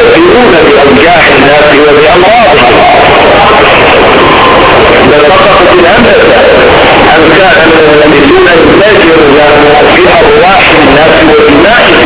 يدينون بأوجاع الناس وبأمراضهم بل سقطت الهندسة أم كان من الذين يتاجرون في أرواح الناس ودمائهم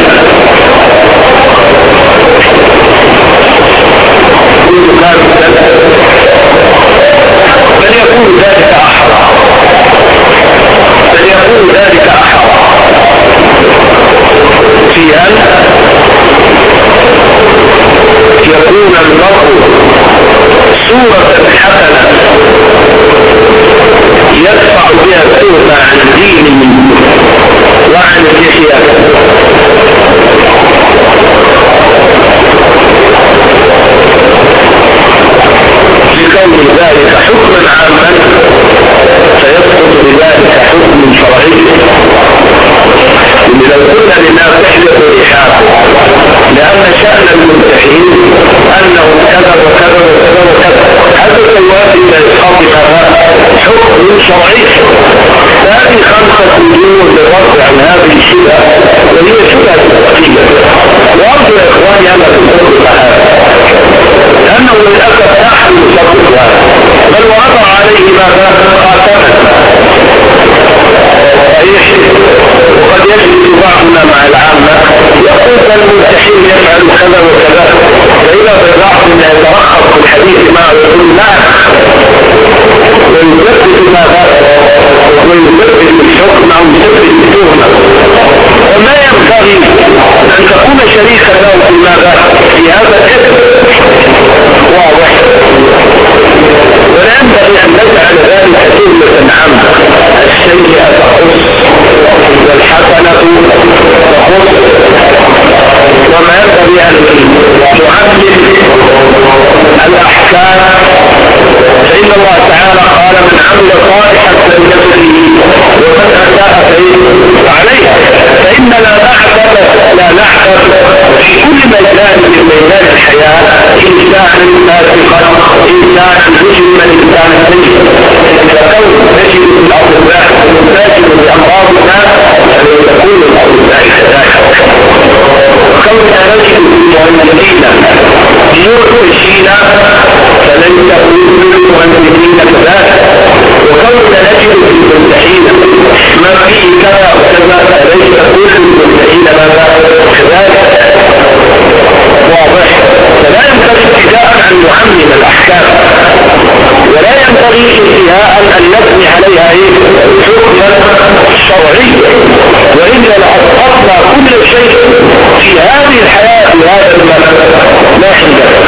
ilmin الفرد عن هذه الشبهة وهي شبهة التقليد وأرجو يا إخواني ألا تنطبق هذا لأنه للأسف نحن نطبق هذا بل وقع عليه ماذا خاتما صحيح؟ وقد يجد بعضنا مع العامة يقول المستحيل يفعل كذا وكذا فإذا بعض من يترخص في الحديث معه يقول نعم ويثبت فات. ومن سبق الحكم أو سبق التهمة وما ينبغي أن تكون شريكا له في ماذا؟ في هذا الإثم واضح. ولا ينبغي أن نجعل ذلك كلمة عامة. السيئة تخص والحسنة تخص. وما ينبغي أن نعدل الأحكام فإن الله تعالى قال من عمل صالحا فلنفسه ومن أساء فعليه فإننا لا نعتبر لا نعتبر في كل ميدان من ميدان الحياة إنسان فاسقا إنسان مجرما إنسان سيئا فكون الأرض الأطباء تجد بأمراض الناس أن يكون الأرض كذلك كوننا نجد في المهندسين مرتشين فلن تكون المهندسين كذلك وكوننا نجد في الممتحين ما فيه كذا وكذا. فليس كل الممتحين ماذا كذلك واضح. فلا ينبغي ابتداء أن نعمم الأحكام. ولا ينبغي انتهاء أن نبني عليها إيه؟ حكما شرعيا. وإلا لاسقطنا كل شيء في هذه الحياة في هذا المكان. لا حيله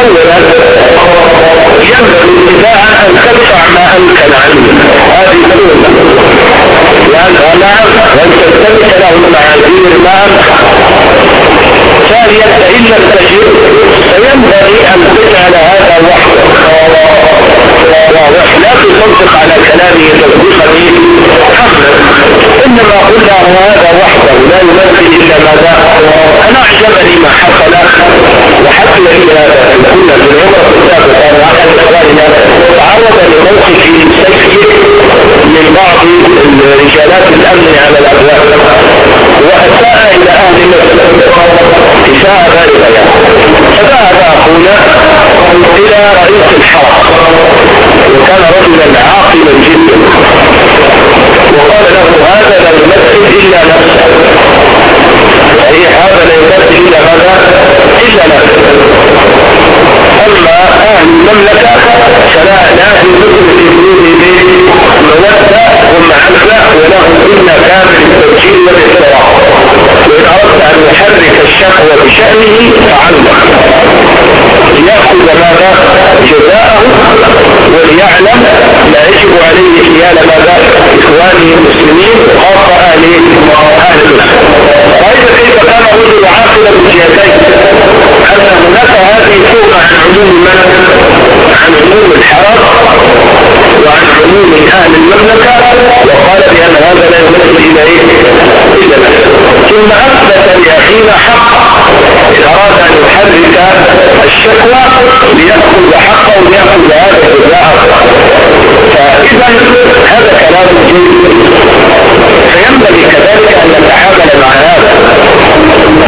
اولا ينبغي ابتداء ان تدفع ما امكن عنه هذه الاولى لأن نعم وان تستمع له المعاذير امكن ثانيا فان لم تجد فينبغي ان تجعل هذا وحده لا تصدق على كلامه تصديقا حقا انما قل له هذا وحده لا يمثل الا ماذا اعجبني ما حصل وحتى لي هذا كنا في العمره السابقه واحد اخواننا تعرض لموقف سيء من بعض رجالات الأمن على الأبواب. وأساء إلى أهل مصر اساءه بالغه فذهب أخونا إلى رئيس الحرم وكان رجلا عاقلا جدا. وقال له هذا لا يمثل إلا نفسه صحيح هذا لا يمثل إلا ماذا؟ إلا نفسه أما أهل المملكة فلا لا يمثل في قلوبهم موده ومحبه ولهم منا كامل التوجيه والاحترام وان اردت أن يحرك الشكوى بشأنه فعله ليأخذ ماذا؟ جزاءه وليعلم لا يجب عليه حيال ماذا؟ إخوانه المسلمين خاصة أهل أهل وإذا كيف كان الرجل عاقلا بجهتين؟ أن هناك هذه فوق عن عموم من؟ عن عموم الحرم وعن عموم أهل المملكة. وقال بأن هذا لا يمثل إلى إيه؟ إلا نفسه. ثم أثبت لأخينا حق إن أراد أن يحرك الشكوى ليأخذ حقه ليأخذ هذا الجزاء فإذا هذا كلام جيد. فينبغي كذلك أن نتعامل مع هذا.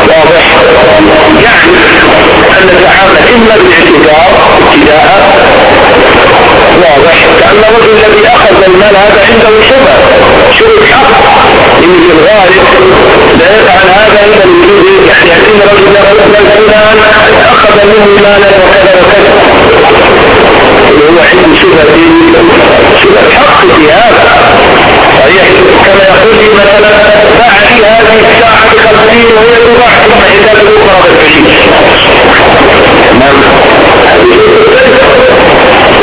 واضح؟ يعني أن نتعامل إما بالاعتذار ابتداء. واضح؟ كأن الرجل الذي أخذ المال هذا عنده شبه شبه حق إن في الغالب لا يفعل هذا لوجود يعني يأتينا رجل له فلان أخذ منه مالا وكذا وكذا. هو عنده شبهة شبهة حق في هذا. صحيح؟ كما يقول لي مثلا باع لي هذه الساعة بخمسين وهي تباع ثم حساب الأخرى بالعشرين نعم.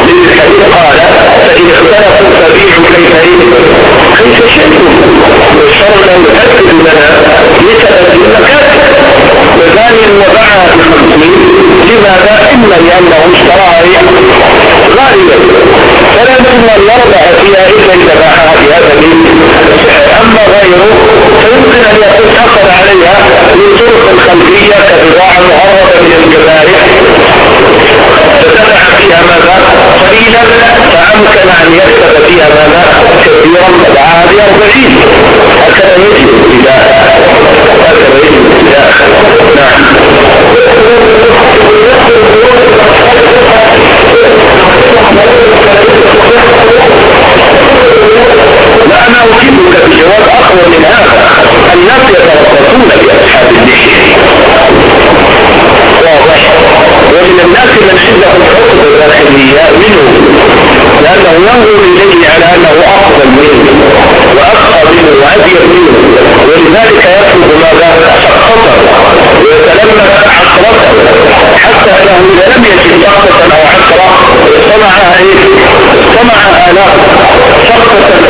للحديث قال فإن اختلفوا فبيعوا كيف كيف شئتم والشر لو يؤكد لنا لسبب المكاتب وثانيا وباعها بخمسين لماذا؟ إما لأنه اشتراها غالبا فلا يمكن أن يربح فيها إلا إذا باعها بهذا السعر أما غيره فيمكن أن يكون حصل عليها من طرق خلفية كبضاعة مهربة من الجبارح فدفع فيها ماذا قليلا فأمكن أن يكسب فيها ماذا كثيرا فدعاها بأربعين هكذا يجب ابتداء هكذا يجب ابتداء نعم لا أنا أجيبك بجواب أقوى من هذا الناس يتربصون اللحية واضح ومن الناس من عندهم حقوق داخلية منهم لأنه ينظر إليه على أنه أفضل منه وأقوى منه وأبيض منه. ولذلك يطلب ماذا شخصه ويتلمس عقرته حتى أنه إذا لم يجد شخصة أو عقرة صنعها إيه؟ صنعها آلاف. شخصة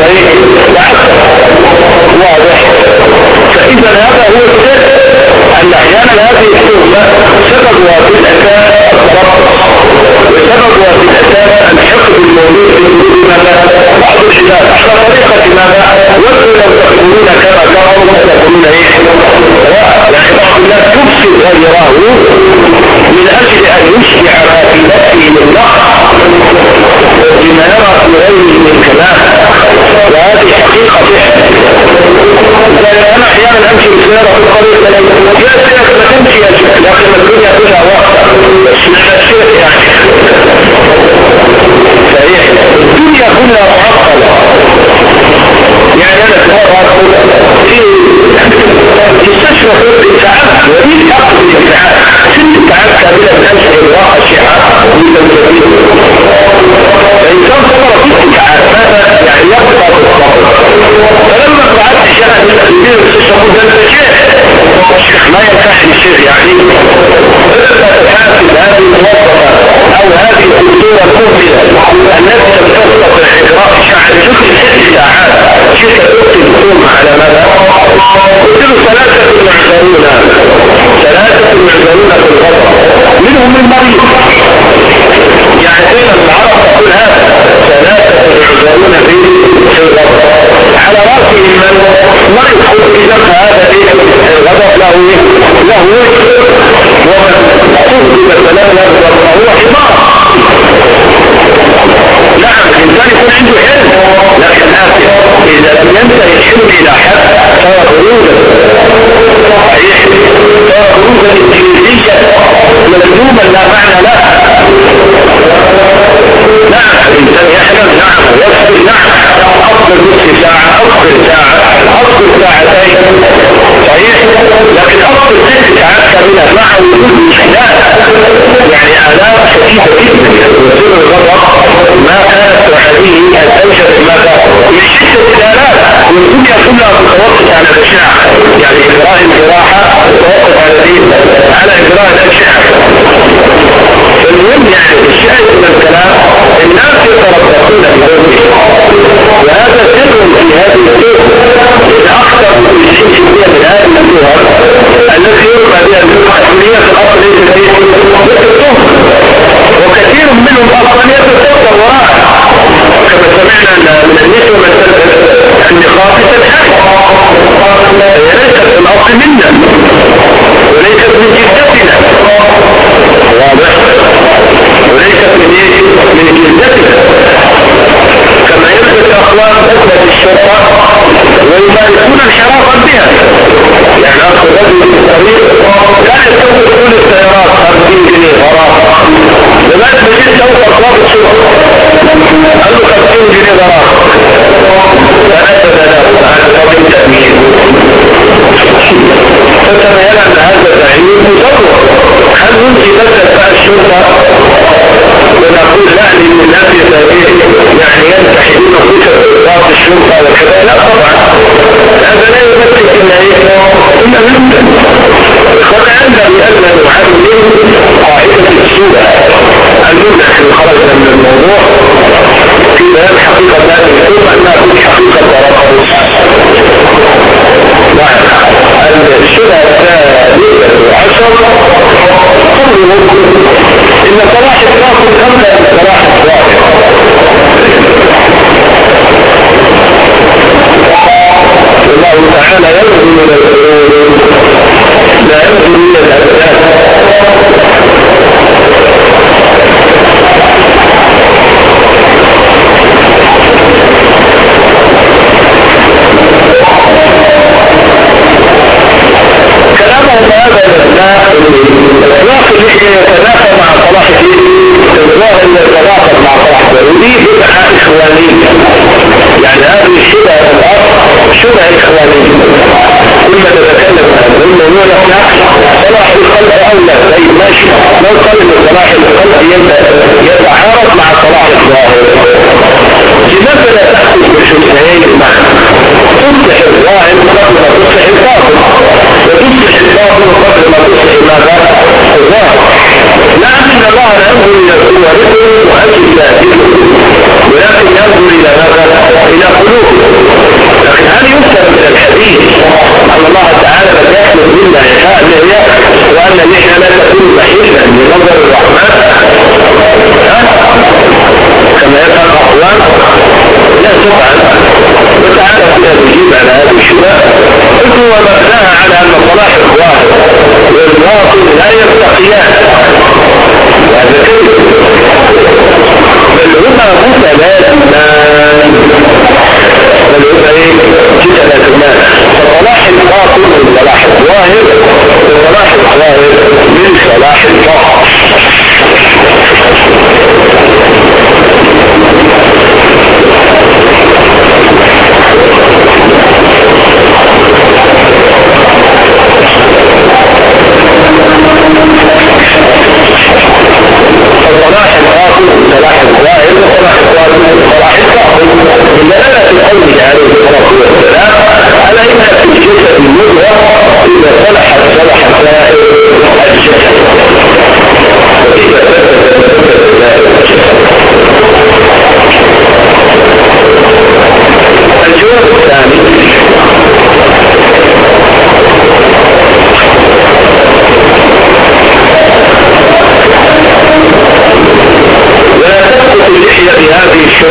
يثبت اخلاق اثبت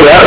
that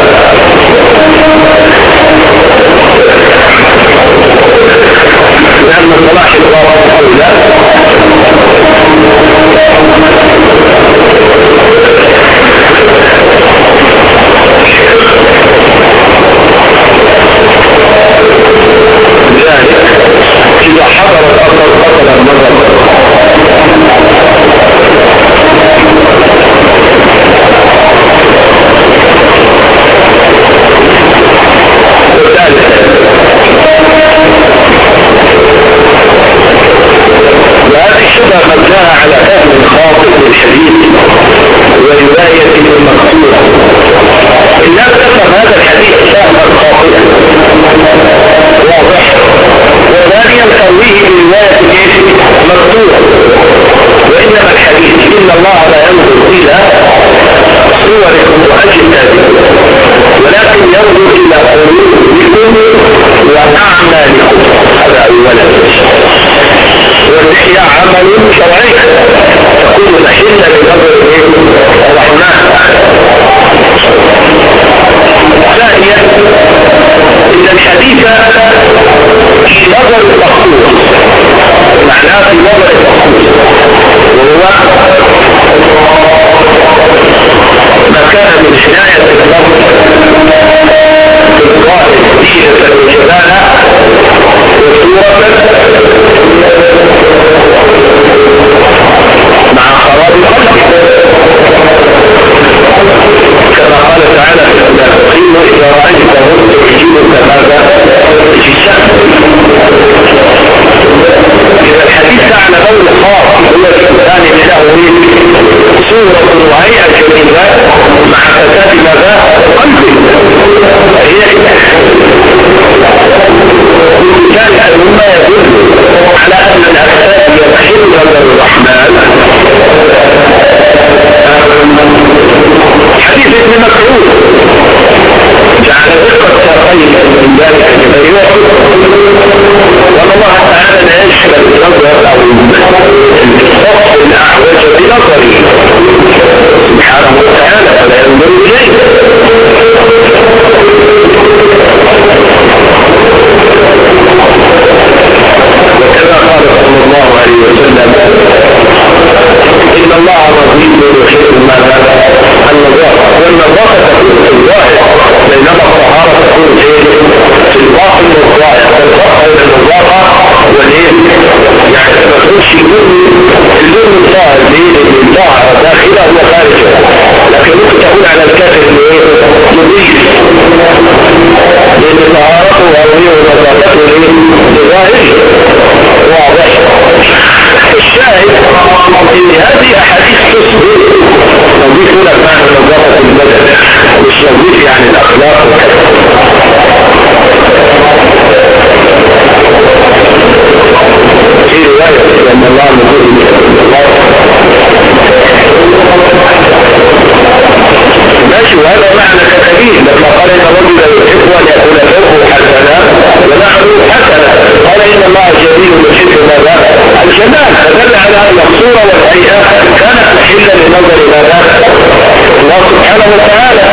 تعالى.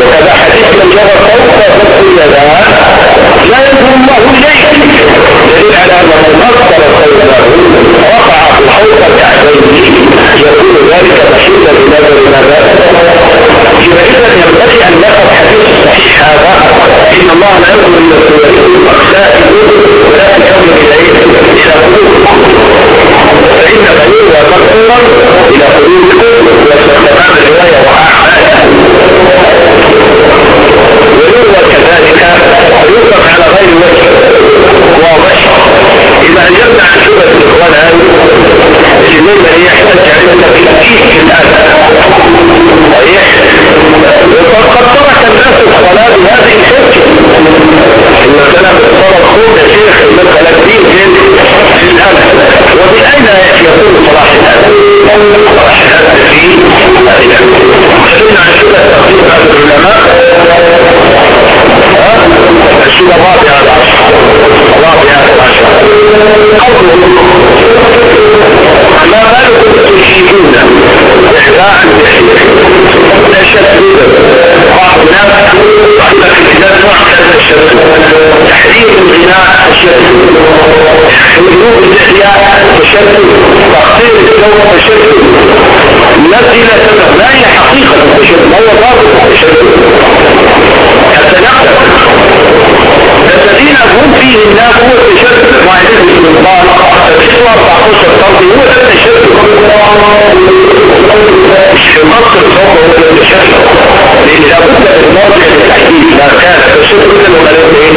وكذا حديث من جرى فوق فوق لا لا يكون الله شيء. دليل على أن أنه مصدر قوله في فوق كعبيه يكون ذلك مشيدا بنظر ماذا يبقى إذا ينبغي أن ناخذ حديث صحيح هذا. إن الله لا ينظر إلى صوركم أجسادكم ولا ينظر إليكم إلى قلوبكم فإن غير مقصورا إلى قلوبكم. تشكل تقصير الكون تشكل الذي لا سبب ما هي حقيقة التشكل ما هو ضابط التشكل؟ حتى نعلم الذين هم فيه الناس هو التشكل. مع ذلك السلطان تشكل 14 طردي هو ده التشكل. مش في مصر الصوم هو ده لأن لابد من مرجع للتحديد ما كان التشكل. كله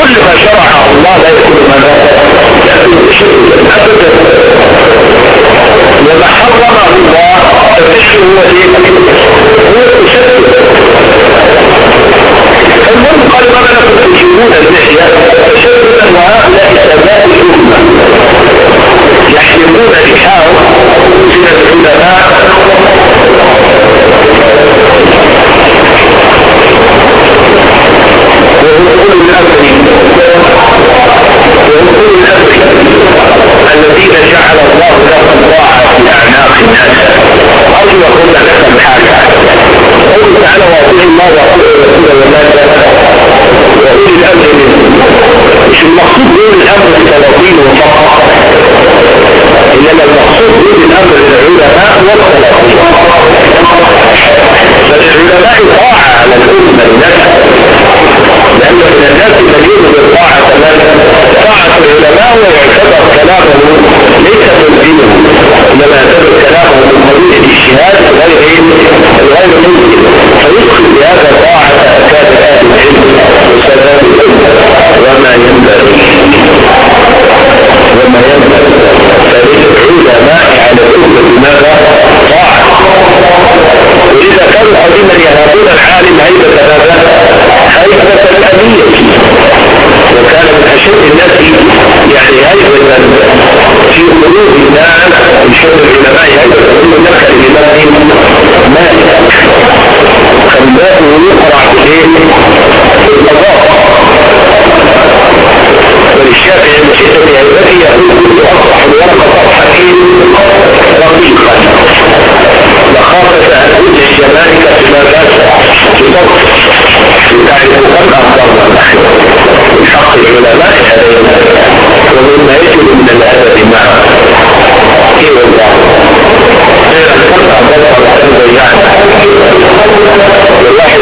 كل ما شرعه الله لا يكون ملاك ابدا لما حرمه الله فالنشر هو إيه هو التشدد المهم قال ما لكم تجيبون اللحية تشددا وهؤلاء سباء الأمة. يحرمون لحاهم من العلماء. وهم من أمره الذين جعل الله لهم طاعة في أعناق الناس. أرجو أقول لكم حاجة. قل تعالى وأطيع الله وأطيع الرسول ولا وأولي الأمر منهم مش المقصود دون الأمر التلاطين وفقط إنما المقصود دون الأمر العلماء والتلاطين فالعلماء طاعة على الأمة لنفسه لأنه من الناس الذين بالطاعة تماما طاعة العلماء ويعتبر كلامه ليس تنزيله إنما يعتبر كلامه من قبيل الاجتهاد غير غير ممكن فيدخل بهذا طاعة أكاد أهل العلم وسلام وما ينبغي وما ينبغي. فللعلماء على كل بماذا طاعة. ولذا كانوا قديما ينادون العالم هيبة ماذا؟ هيبة الأمية وكان من أشد الناس يعني هيبة في قلوب الناس من شر العلماء هيبة قلوب الناس الإمام مالك خلاه يقرع بإيه؟ بالقضاء وللشافعي شدة هيبته بهيبته يقول كنت اصبح الورقة صفحة إيه؟ رقيقه لخافت ان تدعي جمالك بما باس بصوت تعرف كم أفضل من حق العلماء علينا. ومما يجب من الأدب معه اي والله والواحد من قال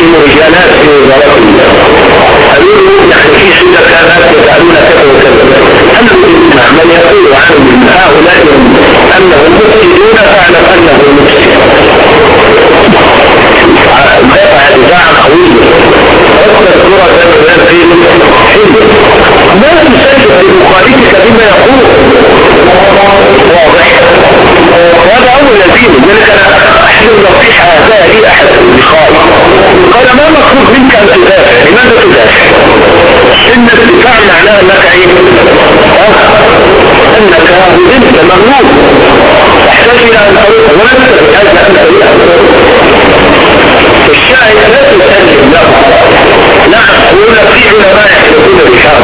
ينتهم رجالات مغلوب تحتاج إلى أن تروح ولست بهذا انت الشاهد لا تسلم له. نعم يقول في علماء يحدثون بشام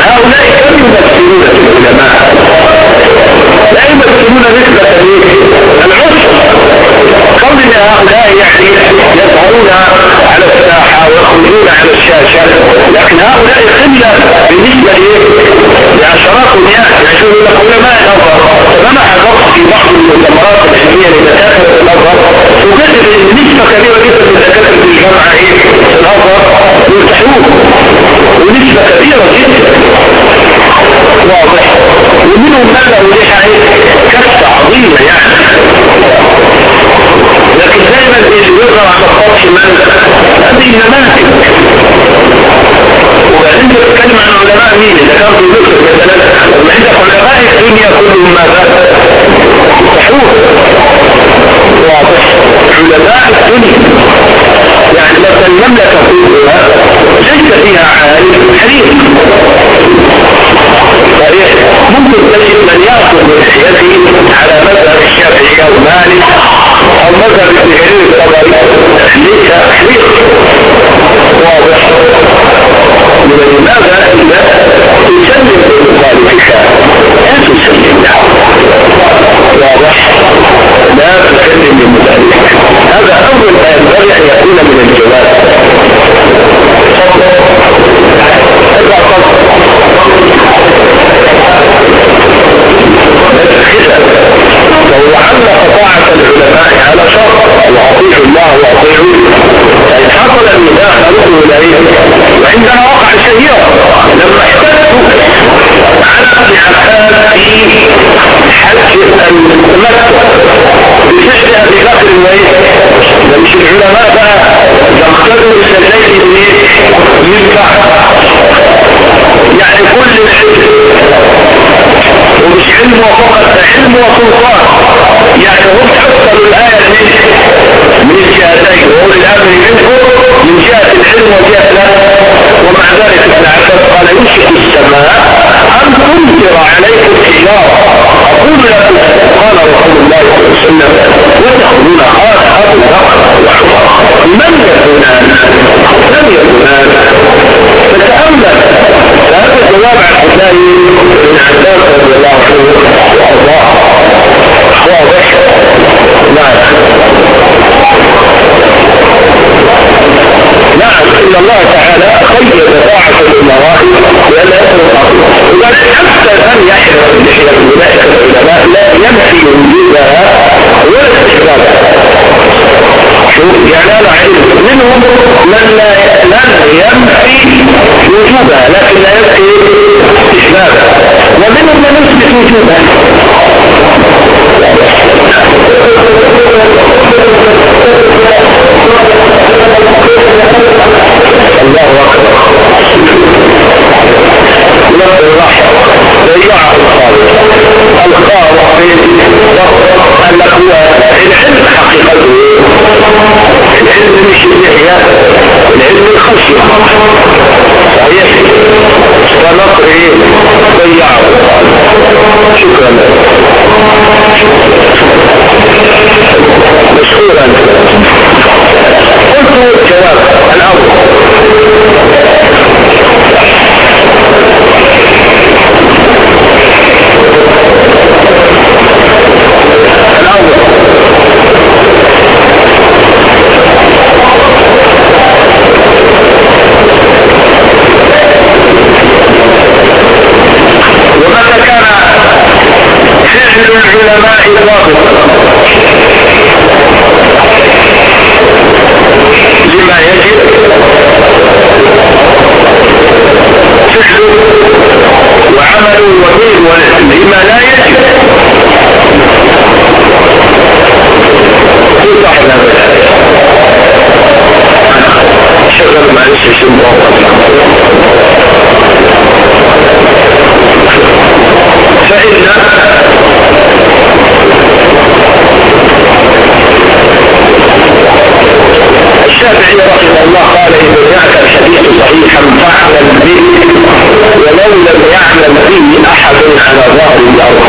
هؤلاء كم يمثلون العلماء؟ لا يمثلون نسبة العشر قول ان هؤلاء يعني يظهرون على الساحة ويخرجون على الشاشة لكن هؤلاء قلة بالنسبة لعشرات المئات يعيشون لك علماء نظر فما حضرت في بعض المؤتمرات العلمية لدكاترة النظر وجدت ان نسبة كبيرة جدا من دكاترة الجامعة إيه؟ النظر يرتحون ونسبة كبيرة جدا. واضح. ومنهم من له ليها كفة عظيمة يعني. لكن دائما اللي يظهر على السطح من هذه النماذج وبعدين تتكلم عن علماء مين؟ إذا كان في مصر مثلا لما عندك علماء الدنيا كلهم ماذا صحوح واضح علماء الدنيا. يعني مثلا المملكة كلها ليس فيها عالم حريق صحيح. ممكن تجد من يأخذ من حياته على مذهب الشافعي أو مالك أو مذهب ابن جرير الطبري. ليس حريق واضح. يعني أنا علم. منهم من لا لن ينفي وجوبها لكن لا ينفي استحبابها ومنهم من يثبت وجوبها. الله أكبر. لفظ الرحم ضيع الخالق الخالق في قال لك هو العلم حقيقته العلم مش اللحية العلم الخشية صحيح فنقر إيه ضيعه شكرا مشكورا قلت جواب الأول ضابط لما يجب فعله وعمله وفيه لما لا يجب في صاحب هذا الآية شغل معلش شو الشافعي رحمه الله قال إذا جاءك الحديث صحيحا فاعلم به ولو لم يعلم به أحد على ظهر الأرض.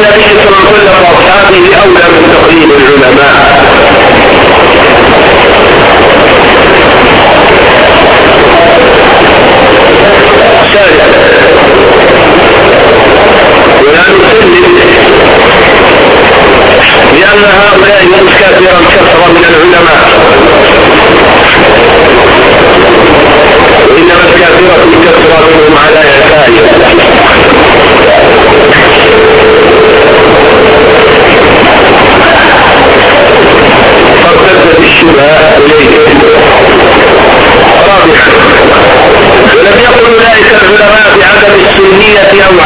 النبي صلى الله عليه وسلم واصحابه اولى من تقليد العلماء. السنية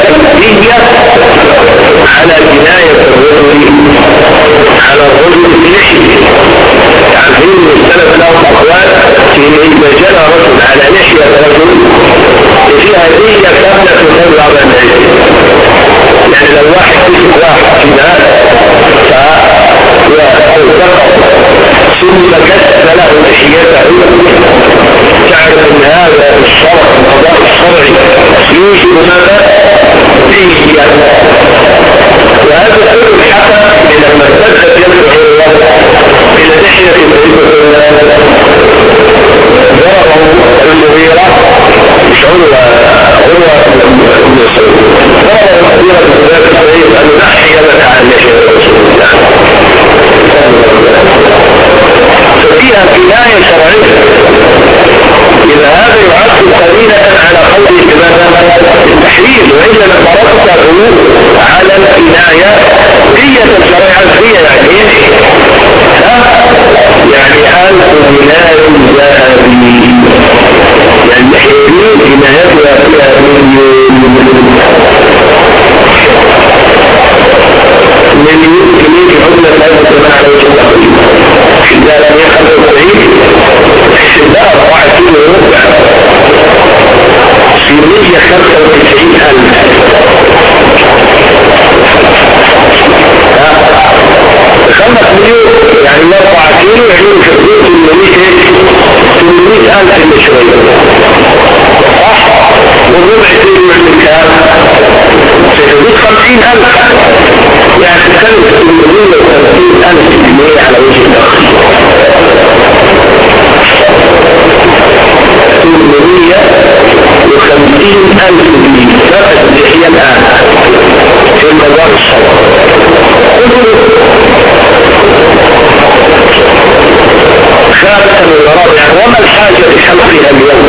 الدية على جناية الرجل على الرجل في Ele é meu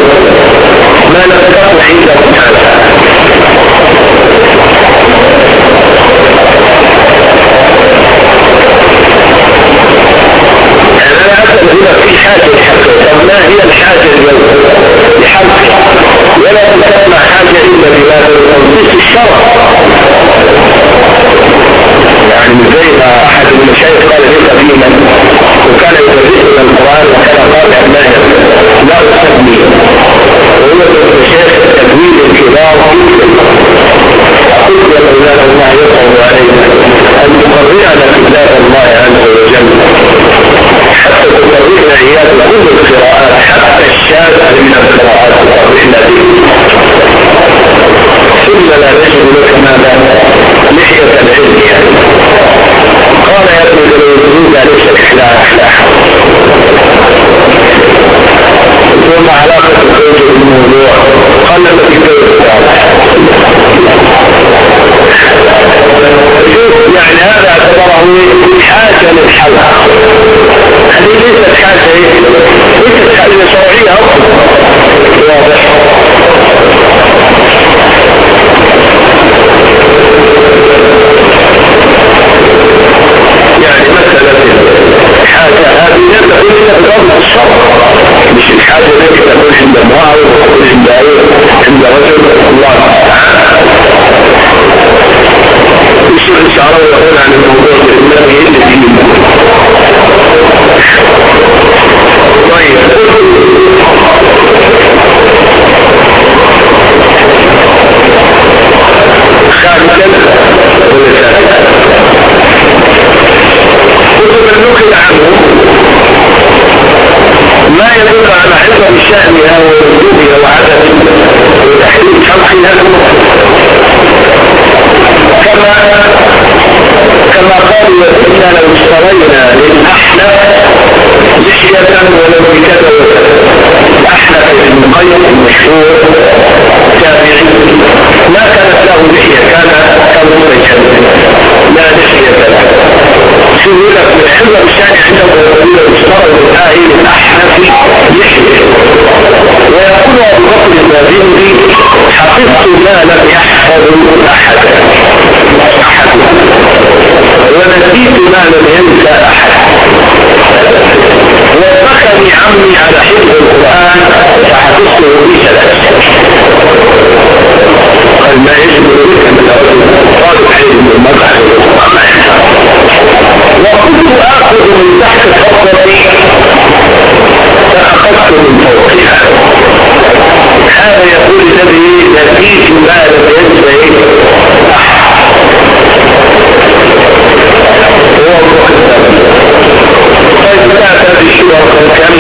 يدل على عظم شأنها ووجودها وعدم وتحريم خلقها كما كما قالوا إنا لو اشترينا للأحنف لحية ولو بكذا الأحنف بن قيس المشهور تابعي ما كانت له لحية كان كالمطيشا لا لحية له سهولة من حلوة الشأن عنده يقول اشتروا للآهل الأحنف لحية ويقول أبو بكر البابندي حفظت ما لم يحفظ أحد. أحد ونسيت ما لم ينسى أحد. واتخذني عمي على حفظ القرآن فحفظته بثلاث قال ما يجب بك من طالب علم المذهب. وكنت آخذ من تحت خطتي فأخذت من فوقها. هذا يقول الذي نسيت ما لم ينسى هو الروح طيب بدأت هذه الشبهة كم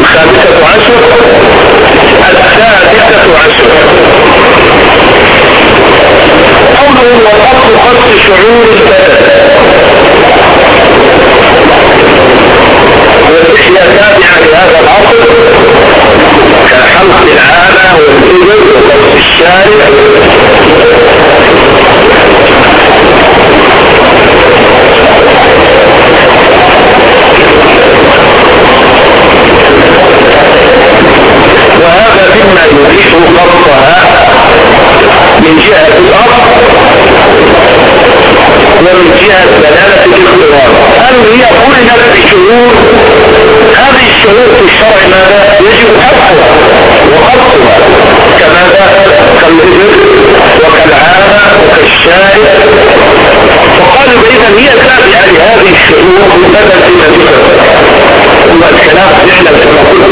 الخامسة عشر السادسة عشر. قوله والأصل خص شعور البدن والإحياء تابعة لهذا الأصل كحلق العانة والإبل وقص الشارع وهذا مما يريح قصها من جهة الأرض ومن جهة دلالة الاختبار هل هي قلت بشعور هذه الشعور في الشرع ماذا؟ يجب حقها وقصها كماذا؟ كالإذن وكالعامة وكالشارع. فقالوا إذا هي تابعة يعني لهذه الشعور بدل في الفكر ثم الكلام نحن كما قلت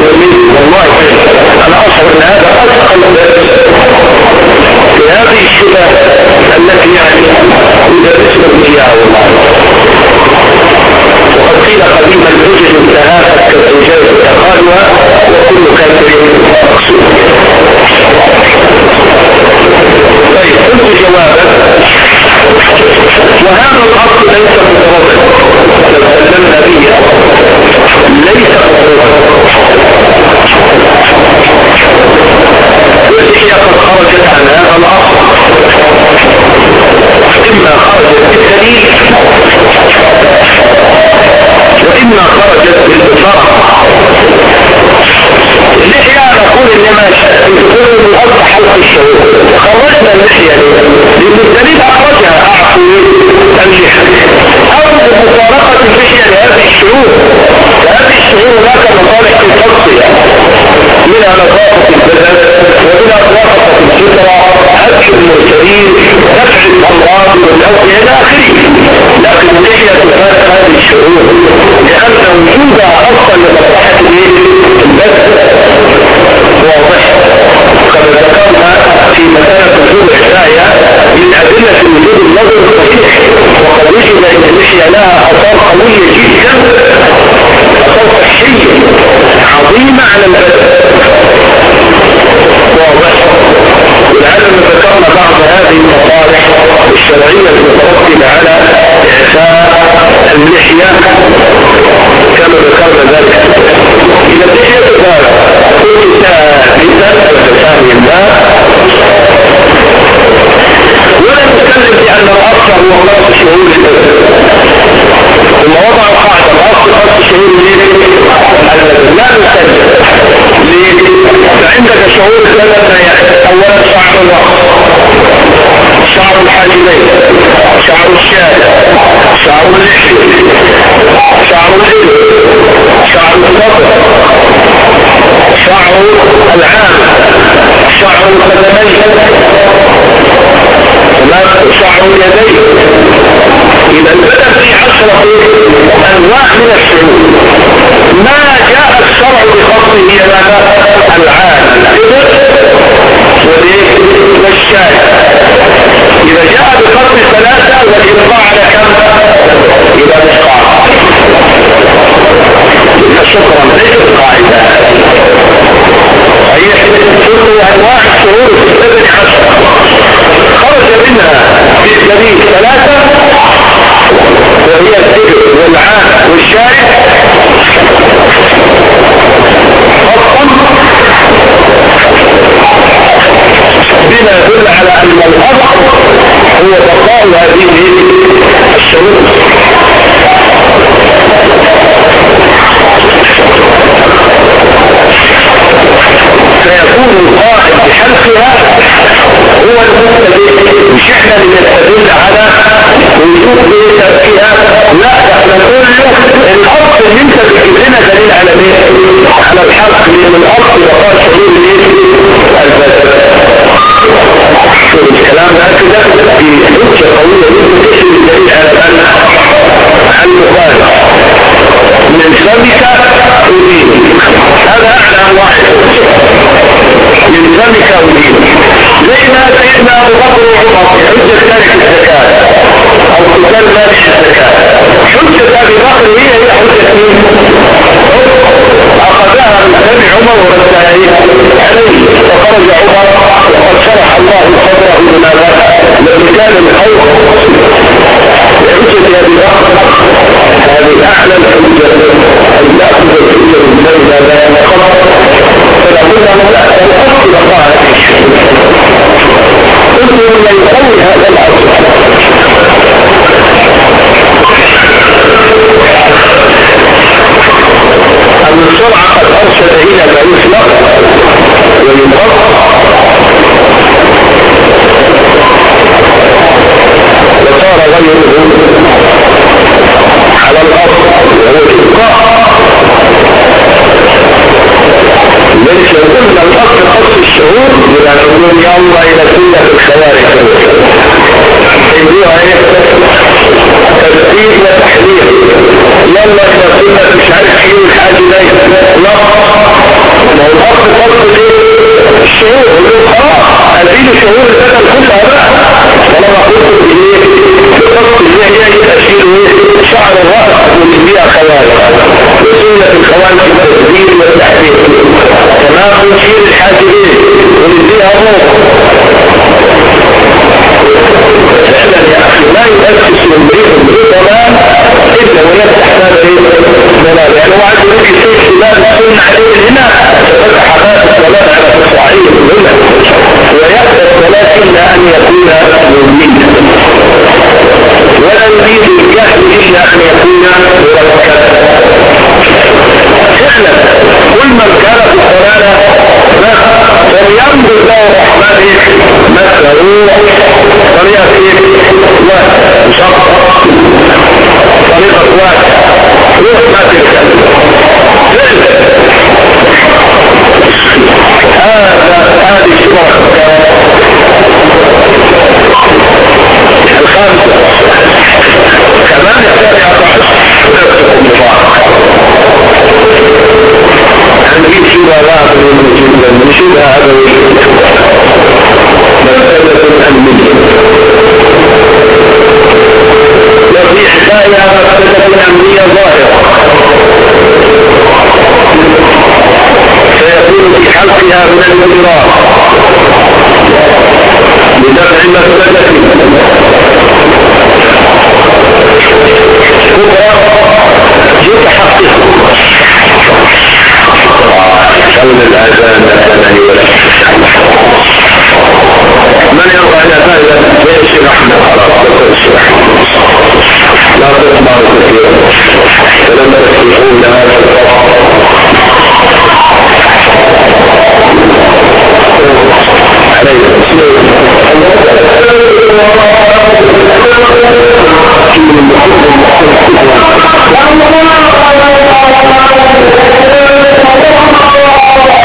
والله أنا أشعر إن هذا اثقل في هذه الشبه التي يعني يدرسنا والله وقد قيل قديما توجد التهافت كالزجاج تخالها وكل كافر مقصود. طيب قلت جوابا. وهذا الأصل ليس متردد لو سلمنا به ليس متردد واللحية قد خرجت عن هذا الاصل اما خرجت بالدليل وإما خرجت بالفرق اللحية نقول انما تكون من اصل حلق الشعور خرجنا اللحية لأن الدليل أخرجها. أعطي اللحية أو بمفارقة اللحية لهذه الشعور فهذه الشعور هناك مصالح التغطية منها نظافة البدن ومنها نظافة الفطرة هدف المرسلين دفع الأمراض والأوض إلى آخره. لكن اللحية تفارق هذه الشعور لأن وجودها أصلا لمصلحة البدن واضح. قد ذكرنا في مسألة وجود الحكاية من أدلة وجود النظر وقد وجد أن اللحية لها آثار قوية جدا آثار صحية عظيمة على البدن. ولعلنا ذكرنا بعض هذه المصالح الشرعية المترتبة على إعفاء اللحية كما ذكرنا ذلك. إذا وتفاهم الله. ولا نتكلم بأن الأصل هو نص شهور ثم وضع القاعدة الأصل نص شهور لا ليه؟ فعندك شعور البدن أولا شعر الرأس شعر الحاجبين شعر الشارع شعر اللحية شعر الإبل شعر الصدر شعر العام. شعر القدمين. شعر اليدين إذا البدن في عشرة أنواع من الشعور. ما جاء الشرع بخصه هي ماذا العام والشارع إذا جاء بخص ثلاثة والإبقاء على كم؟ إذا مشقع شكرا. ليست قاعدة صحيح. كل أنواع الشعور في خرج منها في الدليل ثلاثة وهي الذكر والعام والشارع. بما يدل على أن الأصل هو بقاء هذه الشروط. فيكون القائد بحلقها هو المبتدئ مش إحنا اللي نستدل على وجود تركها. لا إحنا نقول له الاصل اللي انت بتجيب لنا دليل على مين؟ على الحلق لأن الاصل بقاء شعور الايه الكلام ده كده في حجة قوية جدا تشير الدليل على الأن المخالف من ودينك هذا أعلى واحد. من فمك ودينك زي ما سيدنا أبو بكر وعمر حجة تارك الزكاة. أو قتال مالك الزكاة. حجة أبي بكر هي هي حجة مين؟ أخذها من فم عمر وردها عليه. فخرج عمر وقد شرح الله صدره لماذا؟ لأن كان الخوف. بكر هذه أعلى الحجة أن يأخذ الحجة من بين لا يخاف فنقول له لا هذه الشيء قلت مما يقوي هذا الأصل أن الشرع قد أرشد إلى ما يخلق ويضغط صار غيره على الأرض وهو الشقاء ليس قلنا الأصل أصل الشعور إلى نقول يا الله إلى سنة الخوارج. تنبيها إيه تبديل وتحليل يلا إلى سنة مش عارف إيه الحاج إليه. لا. لو الأرض الشهور يقول هذه الشهور اللي فاتت كلها بقى طالما كنت بايه بقصد اللي هي هي تشيل إيه. شعر الرأس وتبيع خوارق وسنه في التسديد والتحديد كما تشيل الحاجبين. ونديها نور فعلا يا أخي لا يؤسس المريض الرضا إلا ويفتح باب الضلال يعني هو عايز يروح يسير في باب السنة عليه هنا فتح باب الضلال على الصعيد هنا ويقبل الصلاة إلا أن يكون مؤمنا ولا يريد الجهل إلا أن يكون مركبا فعلا. كل من كان في الصلاة فلينظر له الرحمن مثله طريقة إيه؟ واحد طريقة واحد روح ما تلك. هذا هذه الشبهة الخامسة. كمان يحتاج على نجيب شبهة لا جدا شبهة هذا مسألة أمنية وفي حكاية مسألة أمنية ظاهرة. سيكون في من الانفراد لدفع مسألة كبرى يتحقق قول الأذان الثاني ولا من يرضى إلى فائدة فيشرح خلاص تشرح لا تسمع كثيرا فلم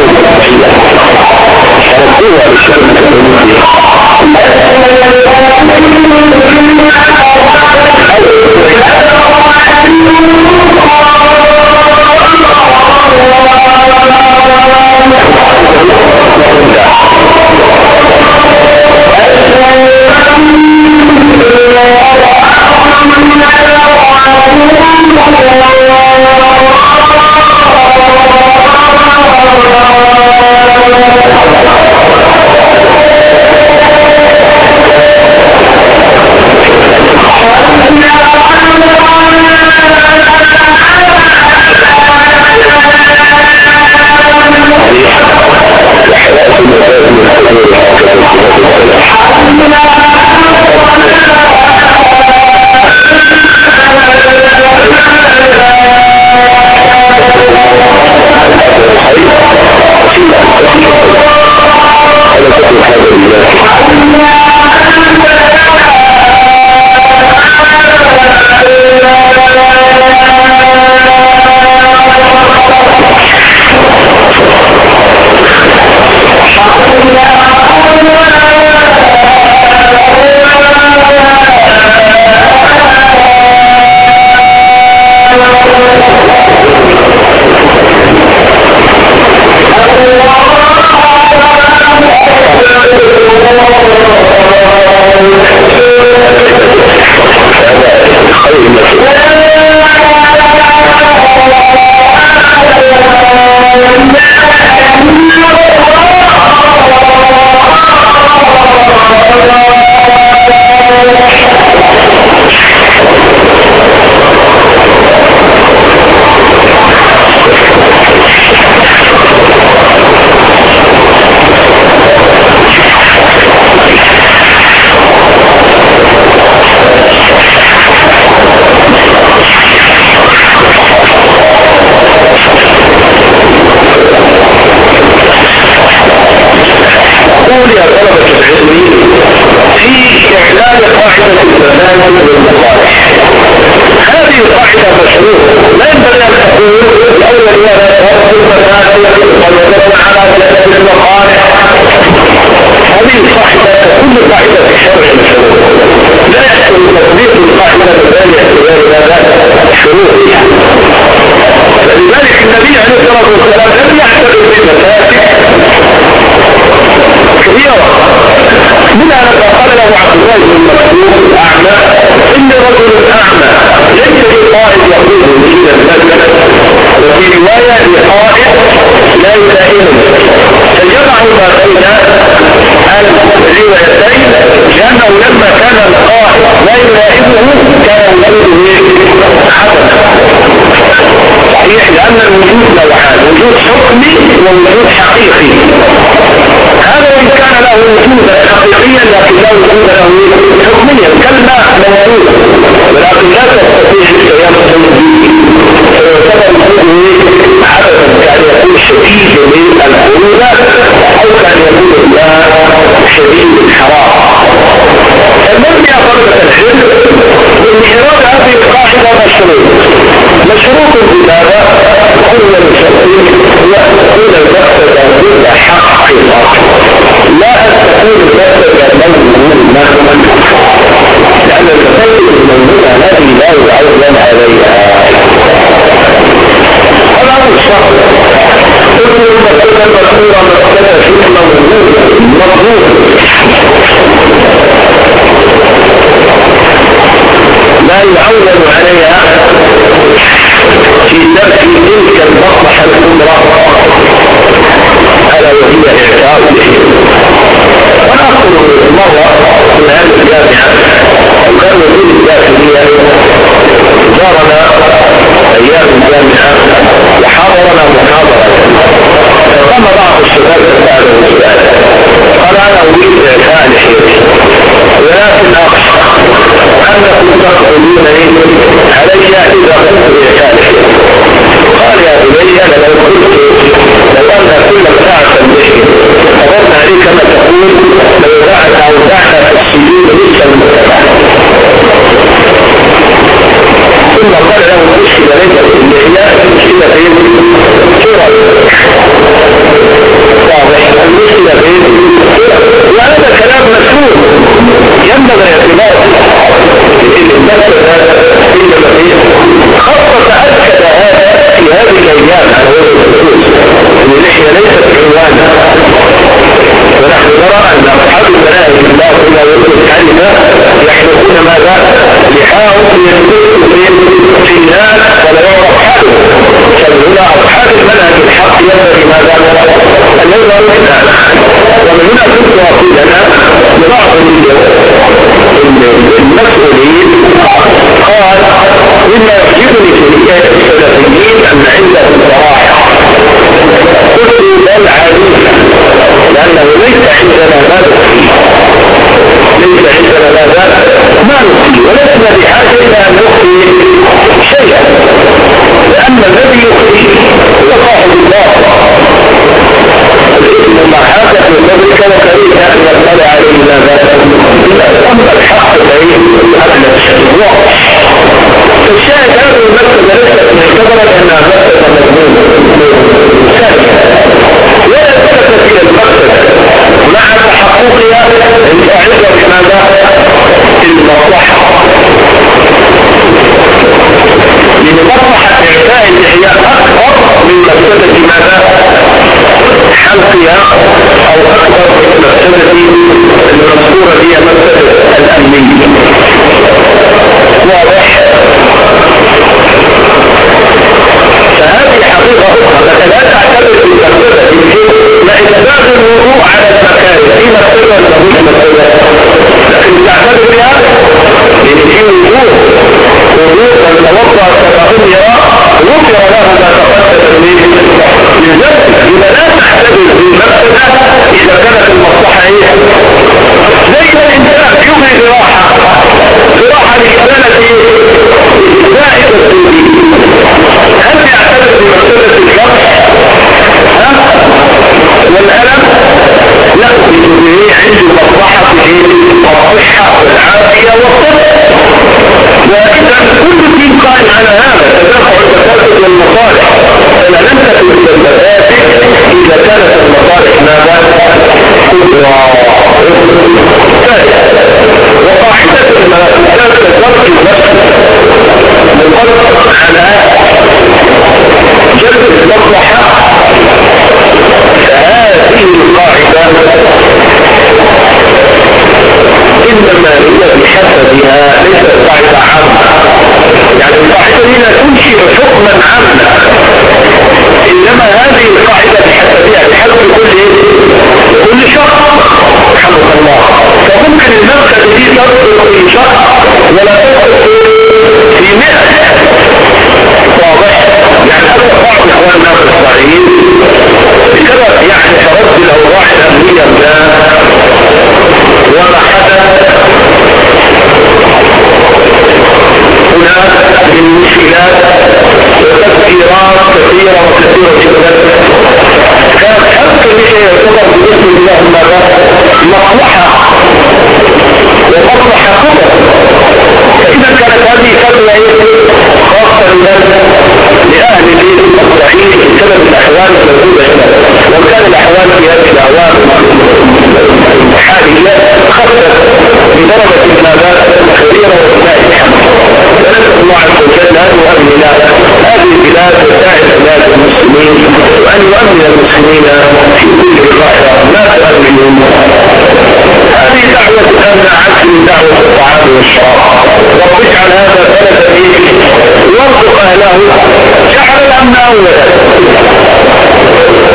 هذا أقول وجودا حقيقيا لكن لا وجود له حكميا كلمة موجود ولكن لا تستطيع القيام به فيعتبر وجوده حدثا كان يكون شديد من البروده أو كان يكون الماء شديد الحراره المبني على طلبه العلم بانحراف القاعده مشروط مشروط بماذا؟ كل مسلم يأخذ نفسه إلى حق الأرض تكون البشر يعمل لأن التفكر الموجودة هذه لا يعول عليها طبعا كل المسألة المذكورة مسألة فيها موجودة لا يعول عليها في ترك تلك المصلحة الكبرى ألا وهي إعطاء مره من أهل الجامعة وكان وزير الداخليه زارنا أيام الجامعة وحاضرنا محاضرة. فقام بعض الشباب فساله سؤال قال أنا أريد اعفاء لحيتي ولكن أخشى أنكم تقتلونني علي إذا قمت باعفاء لحيتي قال يا بني أنا لو كنت أن كل ساعة به فظن عليك كما تقول لو دعت أو دعت في السجود لسه المتبع. ثم قال له المشكلة ليست في اللحية المشكلة في صورة واضح المشكلة في وهذا كلام مسؤول ينبغي اعتباره خاصة تأكد هذا في هذه الأيام على وجه الخصوص اللحية ليست عنوانا ونحن نرى أن أصحاب المناهج الله إلى وجه الكلمة يحدثون ماذا؟ لحاهم يثبتوا في الناس ولا يعرف حالهم فهنا أصحاب المنهج الحق ينبغي ماذا؟ أن يظهروا الناس ومن هنا كنت أقول لنا لبعض المسؤولين قال مما يعجبني في السلفيين أن عندهم صراحة قلت بل عاديه لأنه ليس عندنا ما ليس عندنا ماذا ما نخفي ولسنا بحاجة إلى أن نخفي شيئا. لأن الذي يخفي هو صاحب الله. الاسم ما حدث من ذلك وكريم ان يطلع عليه ماذا أما الحق بعيد قبل الشيء. فالشاهد هذه المسألة ليست معتبرة لأنها مسألة مضمونة ثانيا ولا تلفت إلى المقصد مع تحققها الفاعلة بماذا؟ لمصلحة إعفاء الإحياء أكبر من مفسدة ماذا؟ حلقها أو أكبر من مفسدة المذكورة هي مفسدة الأمنية واضح حقيقة أخرى لا تعتبر بالمفسدة ما إثبات الوضوء على المكان في ولا مفيش مفسدة لكن تعتبر بها في وضوء وضوء من توضأ كما يرى غفر له ما تقدم إذا لا تحتاج بالمفسدة إذا كانت المصلحة إيه؟ زي الإنسان يبني جراحة جراحة لإزالة زائد السودين هل يعتبر بمفسدة الجرح والألم؟ لا به عنده مصلحة الصحة والعافية والصحة وإذا كل دين قائم على هذا تدافع التفاسد والمصالح فلا لم تكن التفاسد إذا كانت المصالح ماذا؟ كبرى وقاعدة المسألة ترك النفس مقدم على جلب المصلحة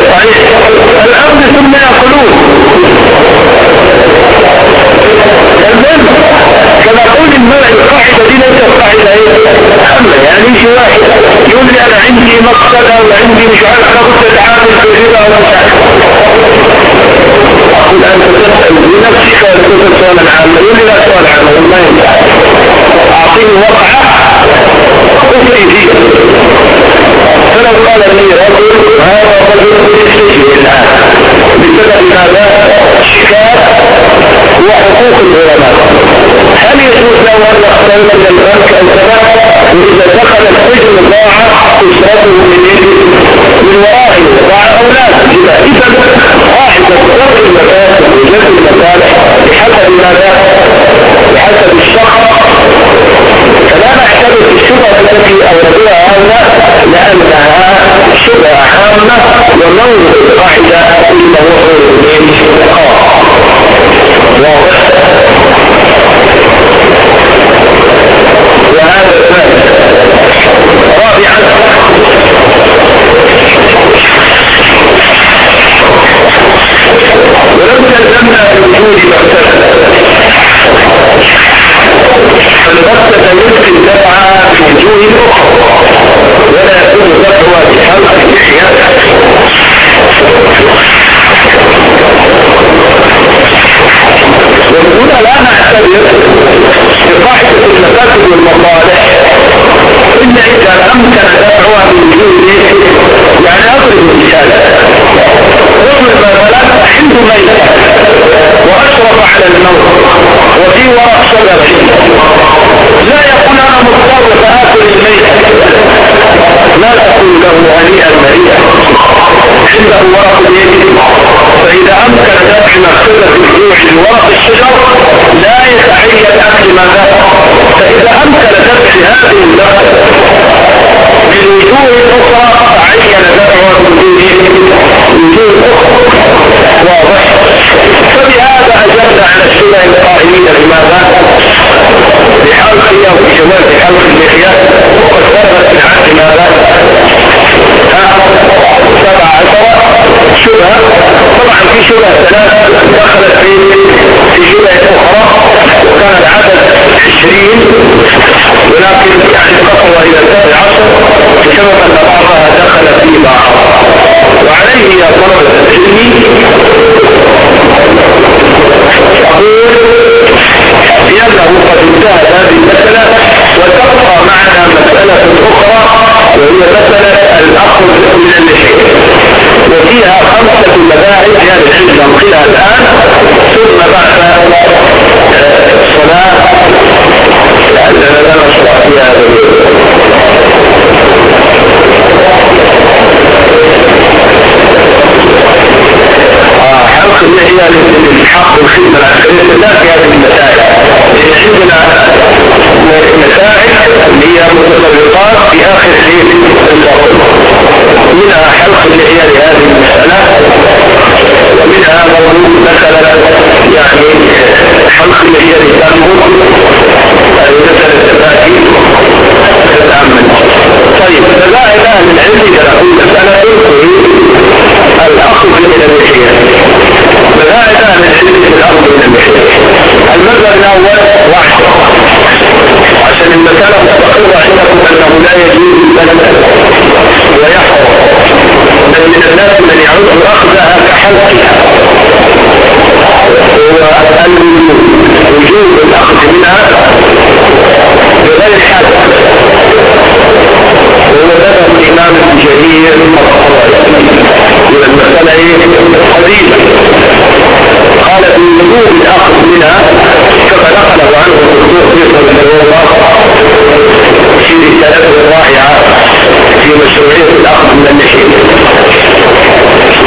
صحيح. الأمن ثم يأكلون المهم كما قول المرء القاعدة دي ليست قاعدة إيه؟ أما يعني يجي واحد؟ يقول لي أنا عندي مقصدة وعندي مش عارف لابد أتعامل في الربا ومش ماذا؟ بحسب الشخص. فلا نعتبر الشبهة التي أوردوها هؤلاء لأنها شبهة عامة ونوع القاعدة إلا وهو الإنقاذ واضح وهذا الثالث. رابعا. ولم تلزمنا بوجود مبتدأ فقد يلقي الدفع في وجوه أخرى. ولا يكون الدفع بحلقه السياسة والأولى لا نعتبر بقاعدة المفاسد والمصالح إلا إذا أمكن دفعها من جهود يعني أضرب مثال رجل مثلا عنده ميت وأشرف على الموت. وفي ورق شجر. لا يقول أنا مضطر فآكل الميت. لا تقول له هنيئا مريئا عنده ورق اليمين فإذا أمكن دفع مقصدة الروح لورق الشجر لا يتحيل أكل ما فإذا أمكن دفع هذه النفس بالوجوه الاخرى عين دفعها بالوجوه أخرى واضح. فبهذا اجبنا على الشبه القائلين لماذا؟ بحلقه أو بجواز حلق اللحيه وقد ثبت في العهد ماذا؟ سبع عشر شبهة. طبعا في شبهة ثلاث دخلت في في شبهة أخرى. وكان العدد عشرين. ولكن يعني إلى السابع عشر بسبب أن بعضها دخل في بعض. وعليه يا طلبة العلم أقول لأنه قد انتهت هذه المسألة وتبقى معنا مسألة أخرى وهي مسألة الأخذ من اللحية وفيها خمسة مذاهب هذه العلم ننقلها الآن ثم بعد الصلاة حلق اللحية للحق والخدمة العسكرية لا في هذه المسائل عندنا مسائل اللي هي متطلقات في آخر الليل منها حلق اللحية لهذه المسألة ومنها موضوع مثلا يعني حلق للتأمر هذه مسألة التفاكين تتأمل. طيب فذاهب أهل العلم يقول مسألة الأخذ من اللحية فذاهب أهل العلم الأخذ من اللحية المذهب الأول واحد. عشان المسألة مستقرة عندكم أنه لا يجوز البلد ويحفظ من الناس من يعود أخذها كحلقها. ووجوب الأخذ منها بغير حد. وهو ذهب الإمام الجليل إلى المسألة قديمة قال في وجوب الأخذ منها كما نقله عنه الدكتور فيصل الحوار في رسالته الرائعة في مشروعية الأخذ من النشيد.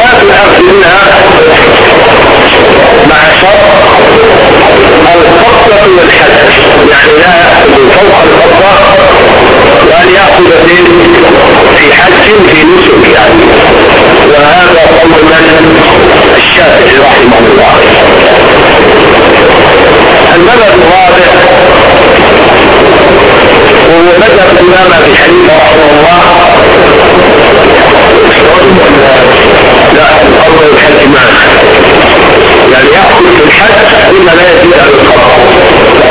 جواز الأخذ منها مع شرط القبضة والحد يعني لا فوق القبضة وأن يأخذ في حج في نسك يعني وهذا قول من الشافعي رحمه الله المذهب الرابع وهو مذهب الإمام أبي حنيفة رحمه الله لا الأرض والحج معا يعني يأخذ في الحج إلا لا يزيد عن القضاء.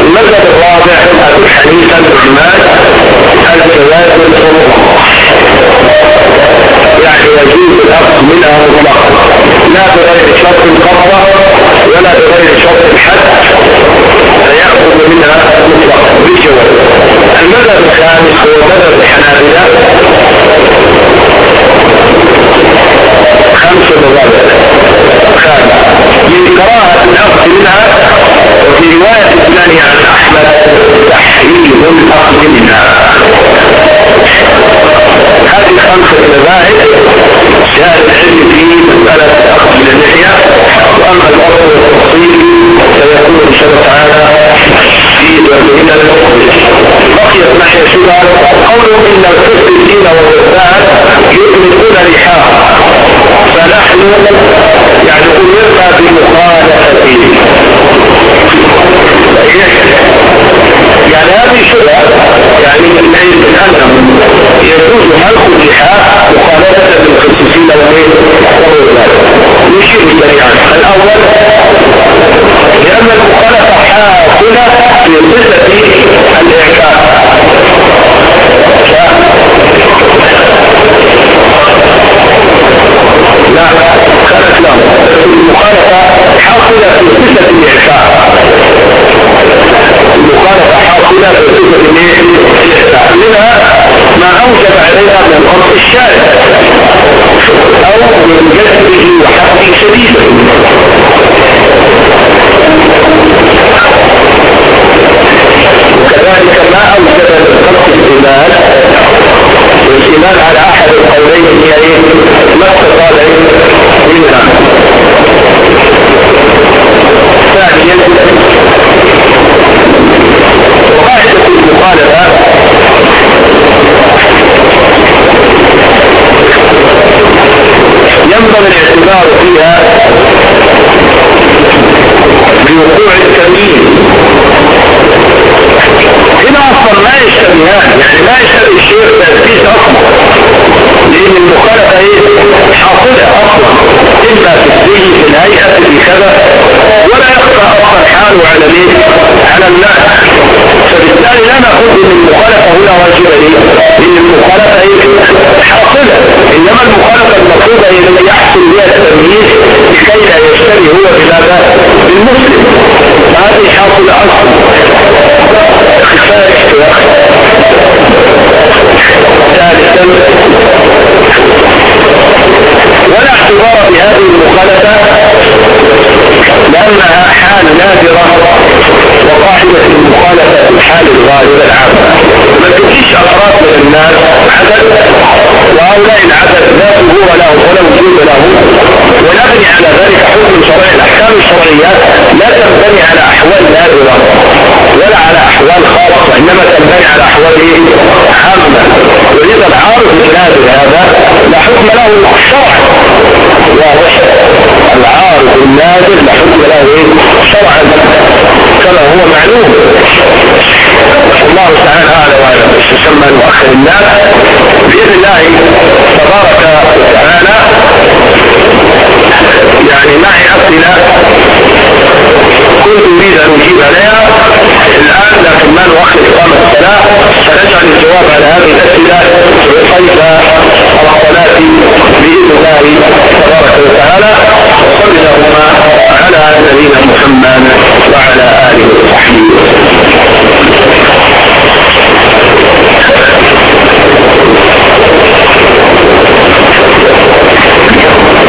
المذهب الرابع أبي حنيفة الرحمن الجواز الفروض يعني يجوز الأخذ منها مطلقا. لا بغير شرط القبضة ولا بغير شرط الحد فيأخذ منها مطلقا بالجواز. المذهب الخامس هو مذهب الحنابلة. خمس مذاهب خامس كراهة الأخذ منها وفي رواية الثانية عن أحمد تحريم الأخذ منها. هذه خمسة مذاهب جاء العلم في مسألة أخذ من اللحية وأما الأمر والتفصيل فيكون إن شاء الله تعالى في درسنا بقيت ناحية شبهة قولهم إن القسطين والوفاة يطلقون لحاها فنحن يعني أمرنا بمخالفته يعني هذه شبهة يعني من عند أنه يجوز حلق اللحاء مخالفة والولاد نشير إليه الأول لأن المخالفة حاصلة في صفة الإعكاف لا. كانت له المخالفة حاصلة في صفة الإعكاف المخالفة حاصلة في صفة الإعكاف منها ما أوجب عليها من الأمر الشارع. أو من جسده وحقه شديدا وكذلك ما أوجب للخلق الإيمان الإيمان على أحد القولين هي إيه؟ ما اتصال منها ثانيا قاعدة المخالفة الاعتبار فيها بوقوع التمييز. هنا أصلا ما يشتبهان يعني ما يشتبه الشيخ تأسيس أصلا. لأن المخالفة إيه؟ حاصلة أصلا. اما في في الهيئة في كذا. ولا يخفى أصلا حاله على مين على الناس. فبالتالي لا نقول إن المخالفة هنا واجبة ليه إن المخالفة إيه؟ حاصلة. إنما المخالفة المفروضة هي التي يحصل بها التمييز لكي لا يشتري هو بماذا؟ بالمسلم. فهذه حاصلة أصلا. خفاء اشتراك ثالثا ولا اعتبار بهذه المخالفة لأنها حال نادرة وقاعدة المخالفة الحال الغالبة العامة. ما تجيش أفراد من الناس عدد وهؤلاء العدد لا ظهور لهم ولا وجود لهم ونبني على ذلك حكم شرعي الأحكام الشرعية لا تنبني على أحوال نادرة ولا على أحوال خاصة إنما تنبني على أحوال عامة. ولذا العارض النادر هذا لا حكم له شرعا واضح العارض النادر لا حكم له شرعا كما هو معلوم الله تعالى اعلى واعلم يسمى المؤخر الناس باذن الله تبارك وتعالى يعني معي اسئله كنت اريد أن أجيب عليها. الآن لكن ما نؤخر إقامة الصلاه فنجعل الجواب على هذه الأسئلة صيف الصلاة بإذن الله تبارك وتعالى. وصل اللهم على نبينا محمد وعلى آله وصحبه Thank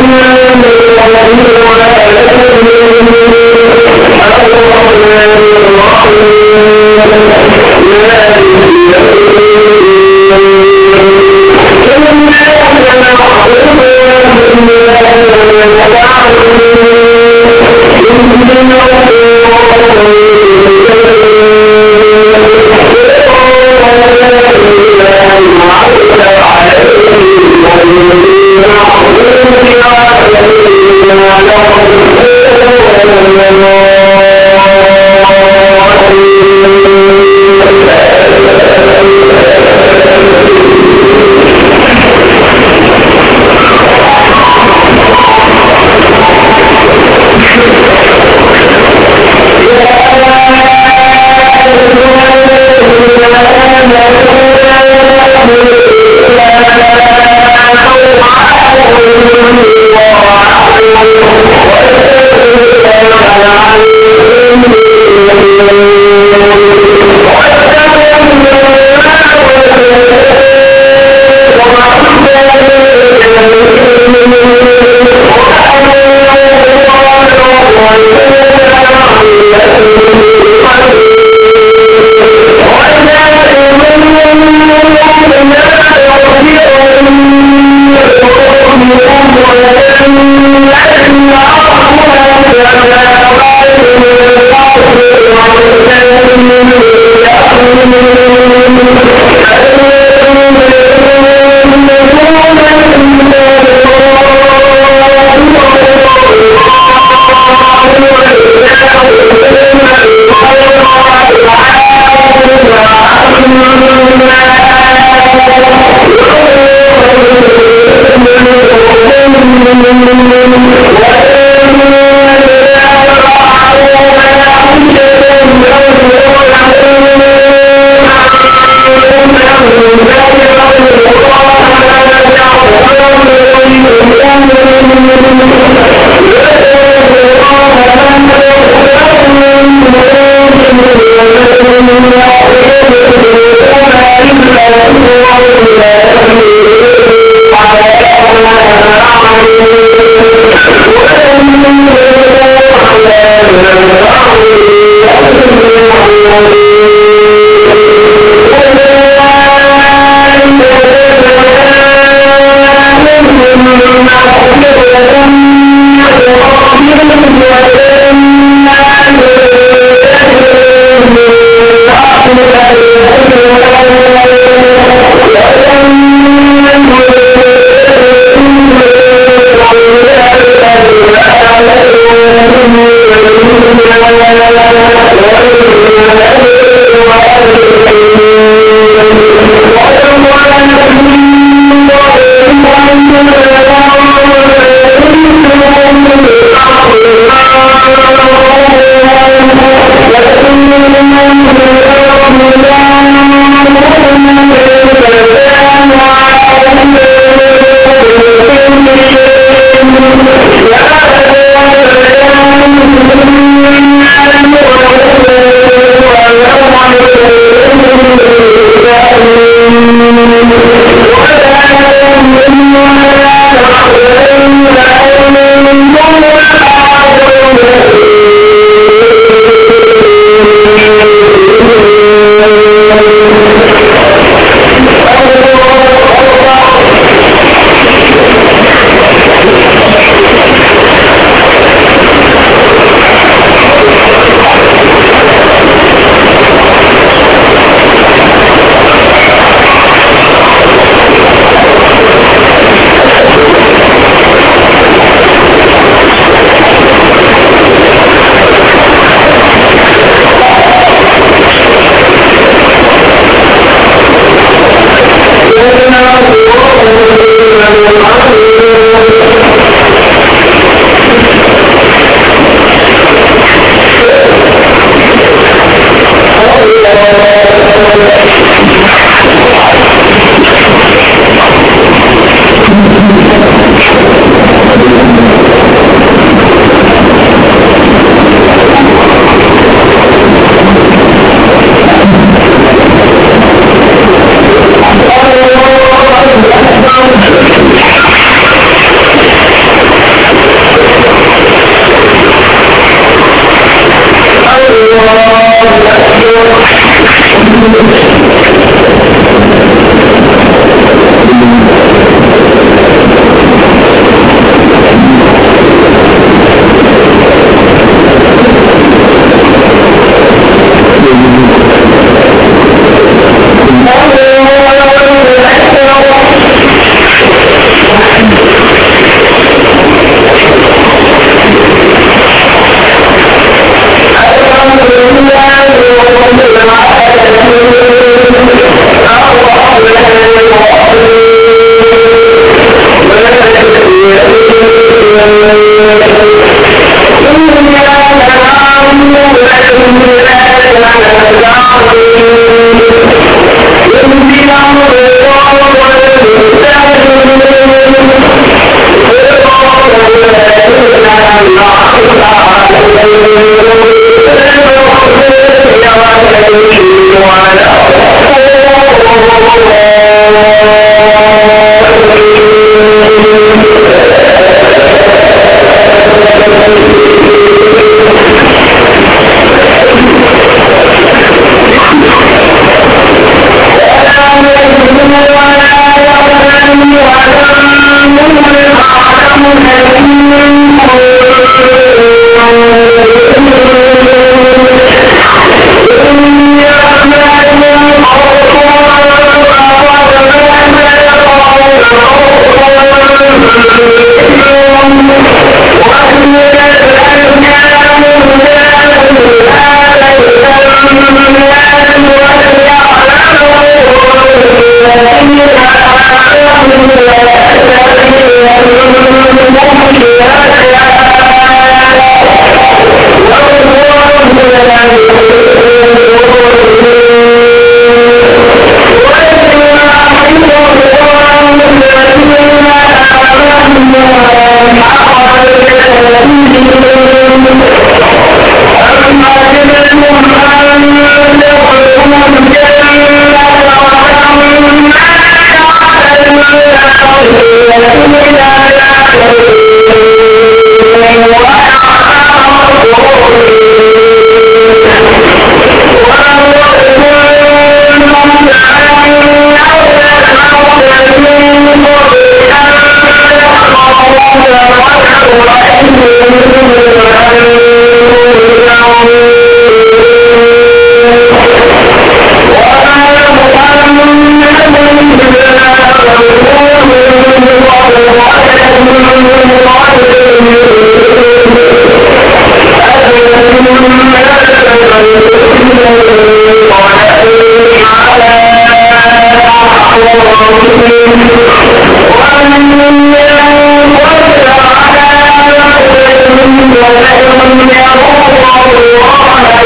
Thank you.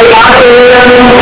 Allah'ın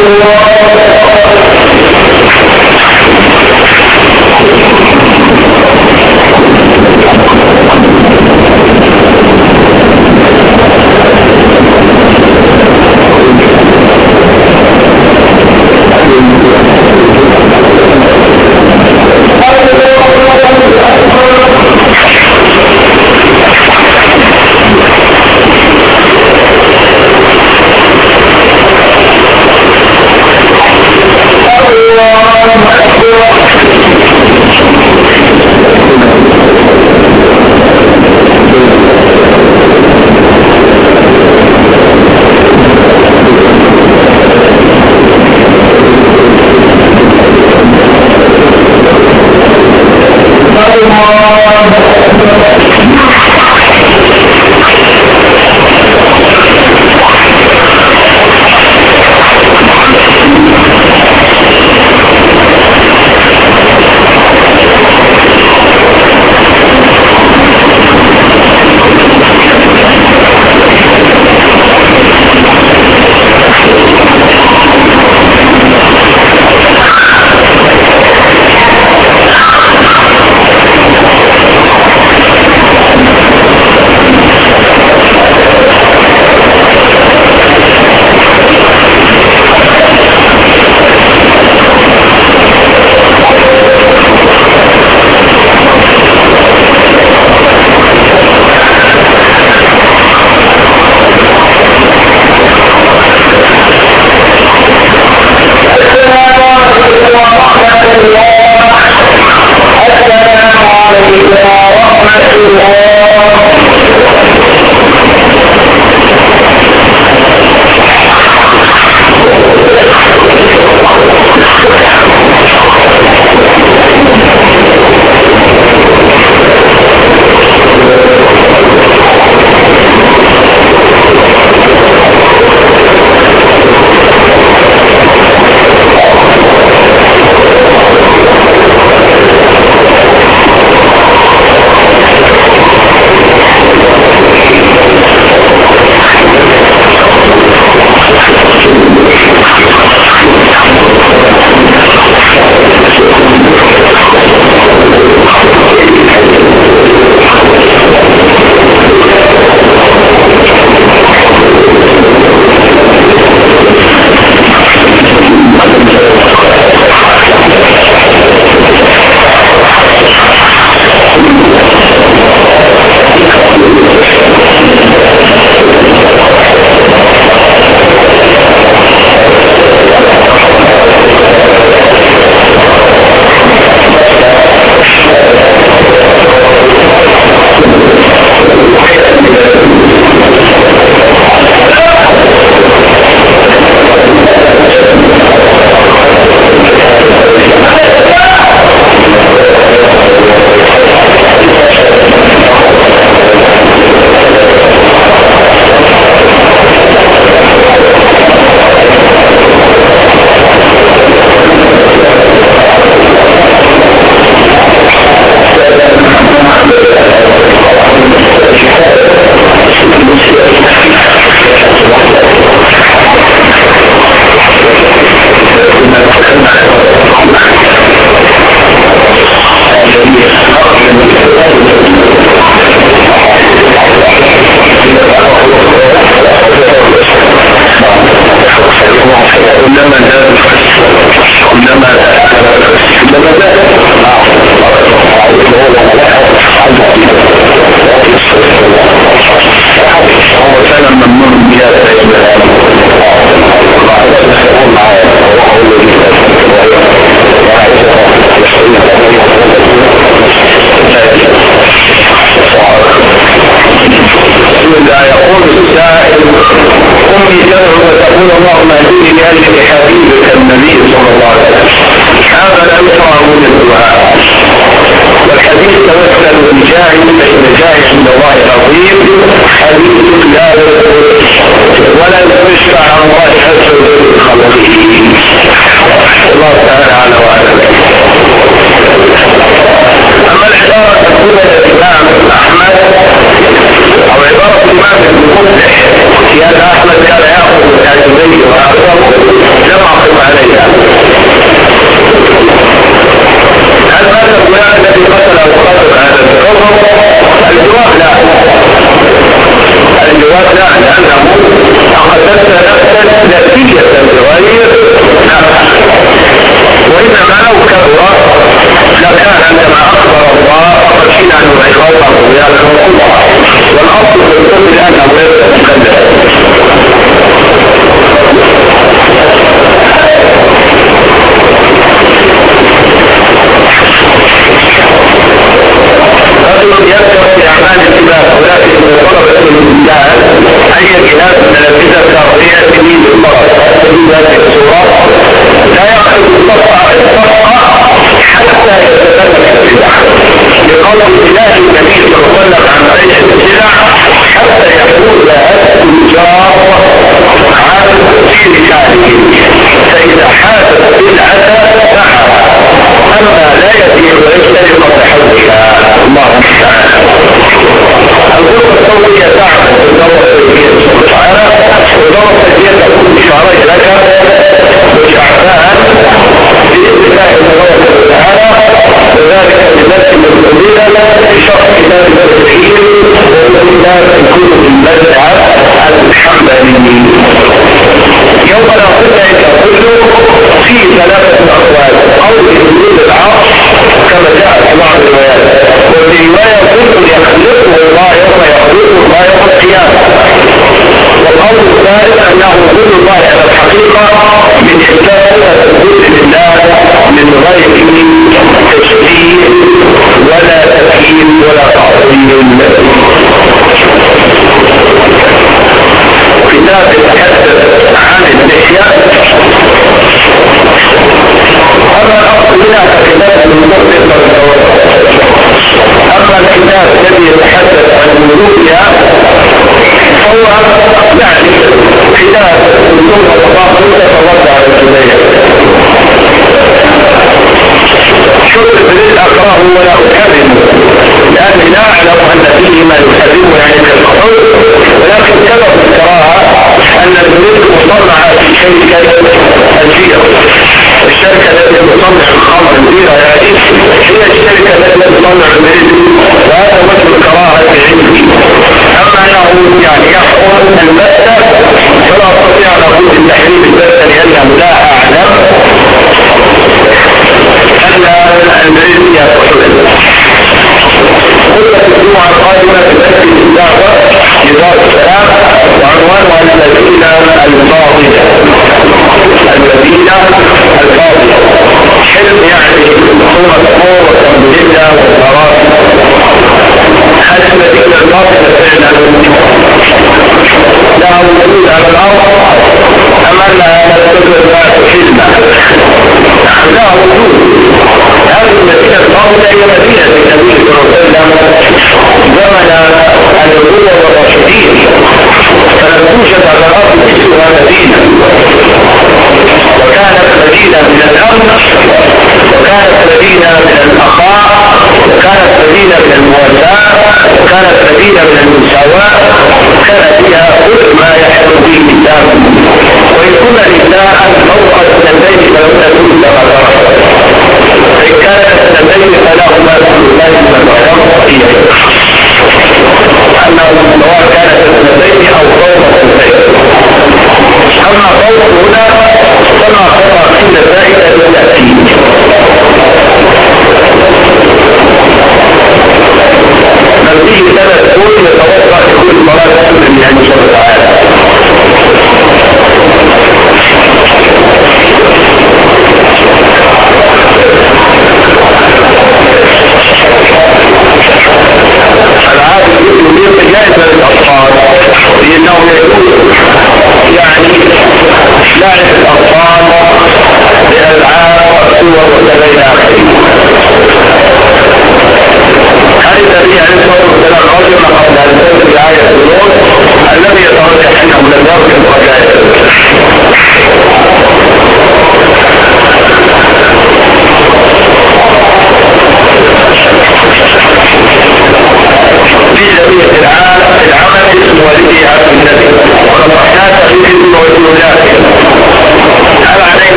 الله الله graça الطرف في هذه الصورة لا يأخذ الصفقة الصفقة حتى يتسلك السلع لقول الله النبي صلى الله عن بيع السلع حتى يحول التجار عن في رساله فإذا حادث بالعدد سحر أما لا يبيع ويشتري قبل الله تعالى الغرفة الصوتية تعمل بالدورة التجارية التجارية تكون بشهرين لك وشعبان بإذن الله تبارك وتعالى وذلك بذات المسؤولين بشرط كتاب التوحيد وكتاب الكتب المبدعة الحنبلي يوم لا قلنا إذا كله في ثلاثة أقوال قول حدود العرش كما جاء في بعض الروايات وفي رواية كل يخلقه الله يوم يخلقه الله يوم القيامة. والقول الثالث أنه كل الله على الحقيقة من إثبات الوجود لله من غير تشبيه ولا تكييف ولا تعظيم. كتاب يتحدث عن اللحية أما الأصل منها فكتاب المنطق أما الكتاب الذي يتحدث عن وجودها فهو يعني كتاب وجود الطاقة يتفرد على الجميع شرط للأقراه ولا أكذب لأني لا أعلم أن فيه ما يكذبه يعني كالقحول ولكن سبب الكراهة أن المريض مصنع في شركة الجيرة الشركة التي تصنع الخمر البيرة يعني هي الشركة التي تصنع المريض وهذا وجه الكراهة عندي أما أنه يعني يحكم البتة فلا أستطيع أن أقول بالتحريم البتة لأنه لا أعلم أن المريض يكحل قلت الجمعة القادمة تأكيد الدعوة لدار السلام وعنوانها الذين الفاضلة الذين الفاضلة حلم يعني صورة صور وتنبيلة والفراغ هل الذين الفاضلة فعلا لها وجود على أنها لا تدرك ذات حلمة لها وجود هذه المدينة الفاضلة هي مدينة النبي صلى الله عليه وسلم زمن النبوة والراشدين فلم توجد على الأرض مثلها مدينة وكانت مدينة من الأمن وكانت مدينة من كانت مدينة من المواساة كانت مدينة من المساواة كان فيها كل ما يحكم به الإسلام. وإن كنا لله موقع السنتين فلهن كل ما إن كانت السنتين فلهما كل ما أنه سواء كانت السنتين أو فوق السنتين أما فوق هنا فما قطع إلا زائدة للتأكيد وتيجي سنة كل صلاة بعد كل صلاة تكون يعني شرط عالي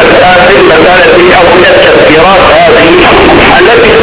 المسألة التي أو التفسيرات هذه التي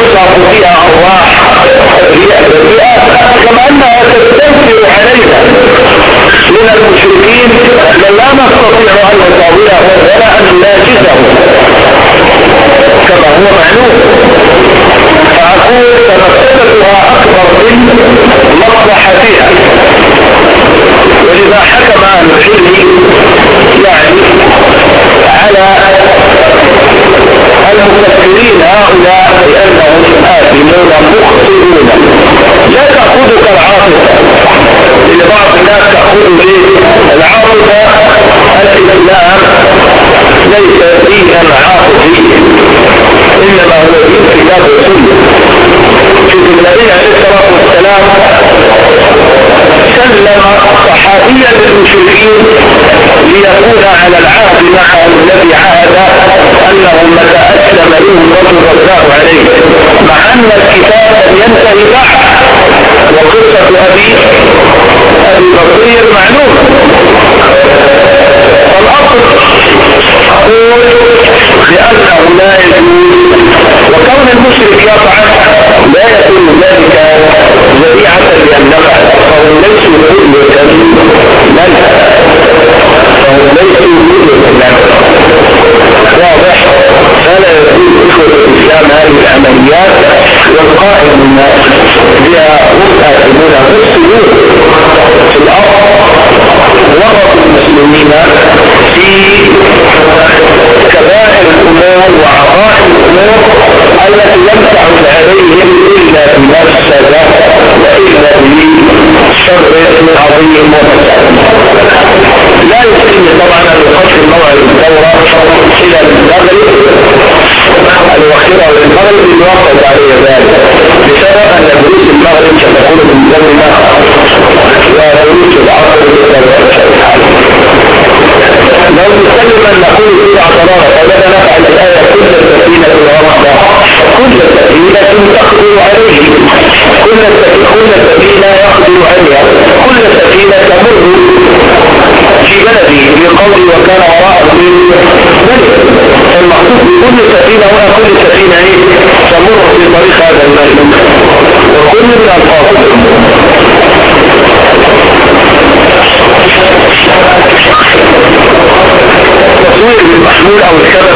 I was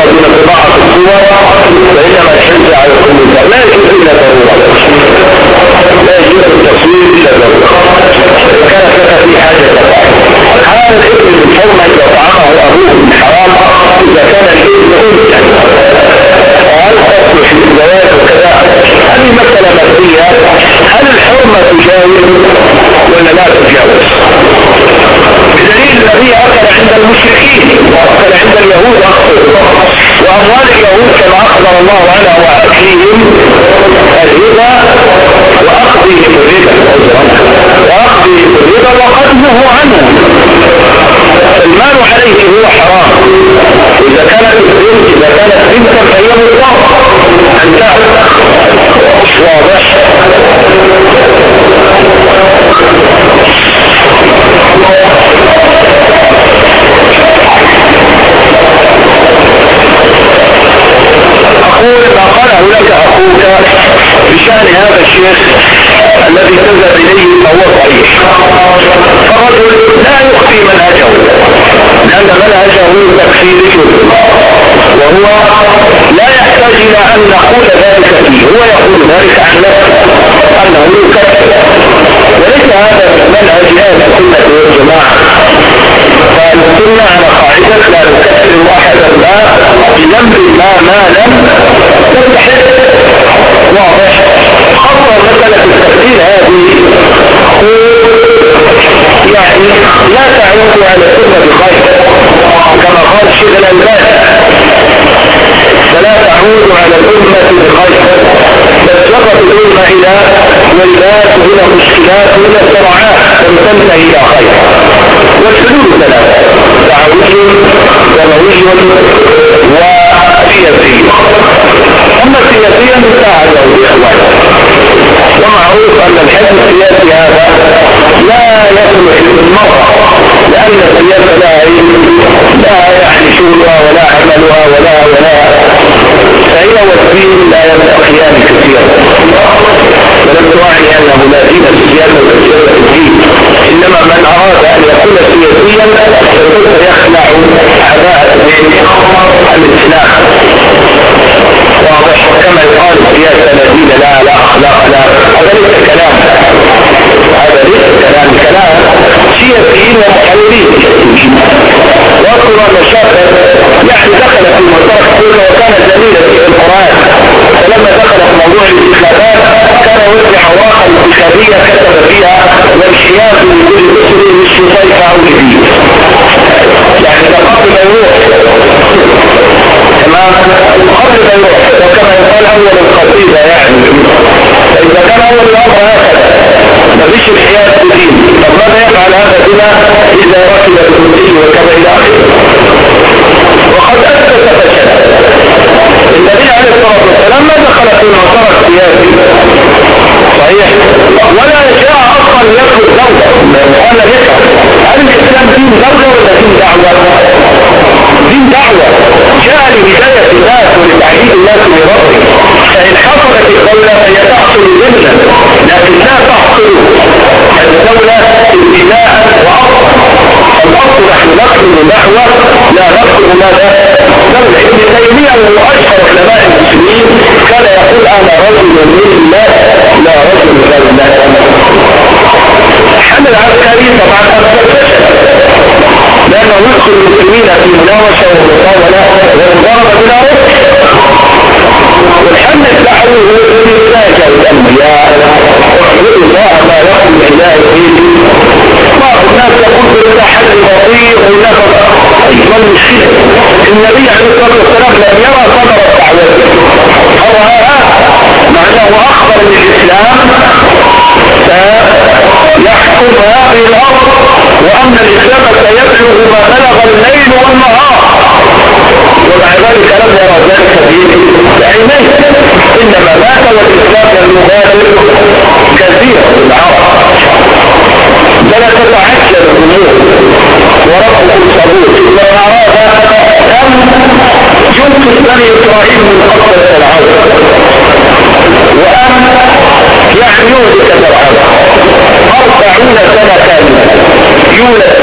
حرم الله على واكلهم الربا واخذهم الربا واخذهم الربا وقتله عنه. المال عليه هو حرام. إذا كانت الربا إذا كانت ربا فهي مطلقه ان تعد واضح أخبرتك أخوك بشأن هذا الشيخ الذي تذهب إليه فهو صحيح فرجل لا يخفي منهجه. لأن منهجه تكفير جد وهو لا يحتاج إلى أن نقول ذلك فيه. هو يقول ذلك عن نفسه. أنه يكفر. وليس هذا منهج أهل السنة والجماعة. السنة على قاعدة لا تكفر واحد ما بذنب ما ما لم تستحق واضح خطر مسألة التكفير هذه يعني لا تعود على السنة بقاعدة كما قال الشيخ الألباني. فلا تعود على الأمة بخير بل الأمة إلى ولدات إلى مشكلات إلى صراعات لم تنتهي إلى خير. والحلول ثلاثة تعاون وروي سياسية أما سياسيا مساعد أو ومعروف أن الحزب السياسي هذا لا يصلح للمرأة لأن السياسة لا لا يعني ولا عملها ولا ولا. فهي والدين لا يلتقيان كثيرا. ولم تراعي أنه لا دين السياسة والسياسة الدين. إنما من أراد أن يكون سياسيا فسوف يخلع عباءة الإسلام. واضح. كما يقال السياسة لا دين لا لا أخلاق لا هذا ليس كلام. هذا ليس كلام. كلام سياسيين ومحللين واذكر مشاكل يعني دخل في مصطلح السنة وكان جميلا في القرآن. فلما دخل في موضوع الانتخابات كان وزع اوراقا انتخابيه كتب فيها والحياد لكل مسلم للشيطان أو جديد يعني تقبل الروح تمام قبل وكما يقال اول القصيده يعني فاذا كان اول الامر هكذا مفيش الحياد بدين طب ماذا يفعل هذا بنا اذا ركب الكرسي وكذا إلى اخره وقد اثبت فشل النبي عليه الصلاه والسلام ما دخل في المسار السياسي صحيح ولا جاء أصلا يدخل دوله ولا يفعل هل الاسلام دين دوله ولا دين دعوه دين دعوة. جاء لهدايه الناس ولتعليم الناس بربه فإن حصلت الدولة فهي تحصل ضمنا لكن لا تحصل الدولة ابتداء واصلا الأصل نحن نقصد نحو لا نقصد ماذا. دولة ابن تيمية وهو أشهر علماء المسلمين كان يقول أنا رجل من الناس لا رجل من الناس حمل عسكري طبعا أكثر لأنه يدخل المسلمين في مناوشة ومطاولة ومضاربة بلا رزق. والحمل الدعوي هو الذي يناجى الأنبياء واعبدوا الله ما لكم من غيره بعض الناس يقول بالتحدي بطيء ونفر أيضا مشكلة النبي عليه الصلاة والسلام لم يرى صدر الدعوة فرآها مع انه أخبر بالاسلام سيحكم هذه الأرض وأن الإسلام سيبلغ ما بلغ الليل والنهار. ومع ذلك لم يرى ذلك بعينيه إنما مات والإسلام لم يغادر كثيرا من العرب. فلا تتعجل الأمور. وربكم صبور لو أراد أن ينقذ بني إسرائيل من قصر فرعون وأن يعني أربعون سنة كاملة يولد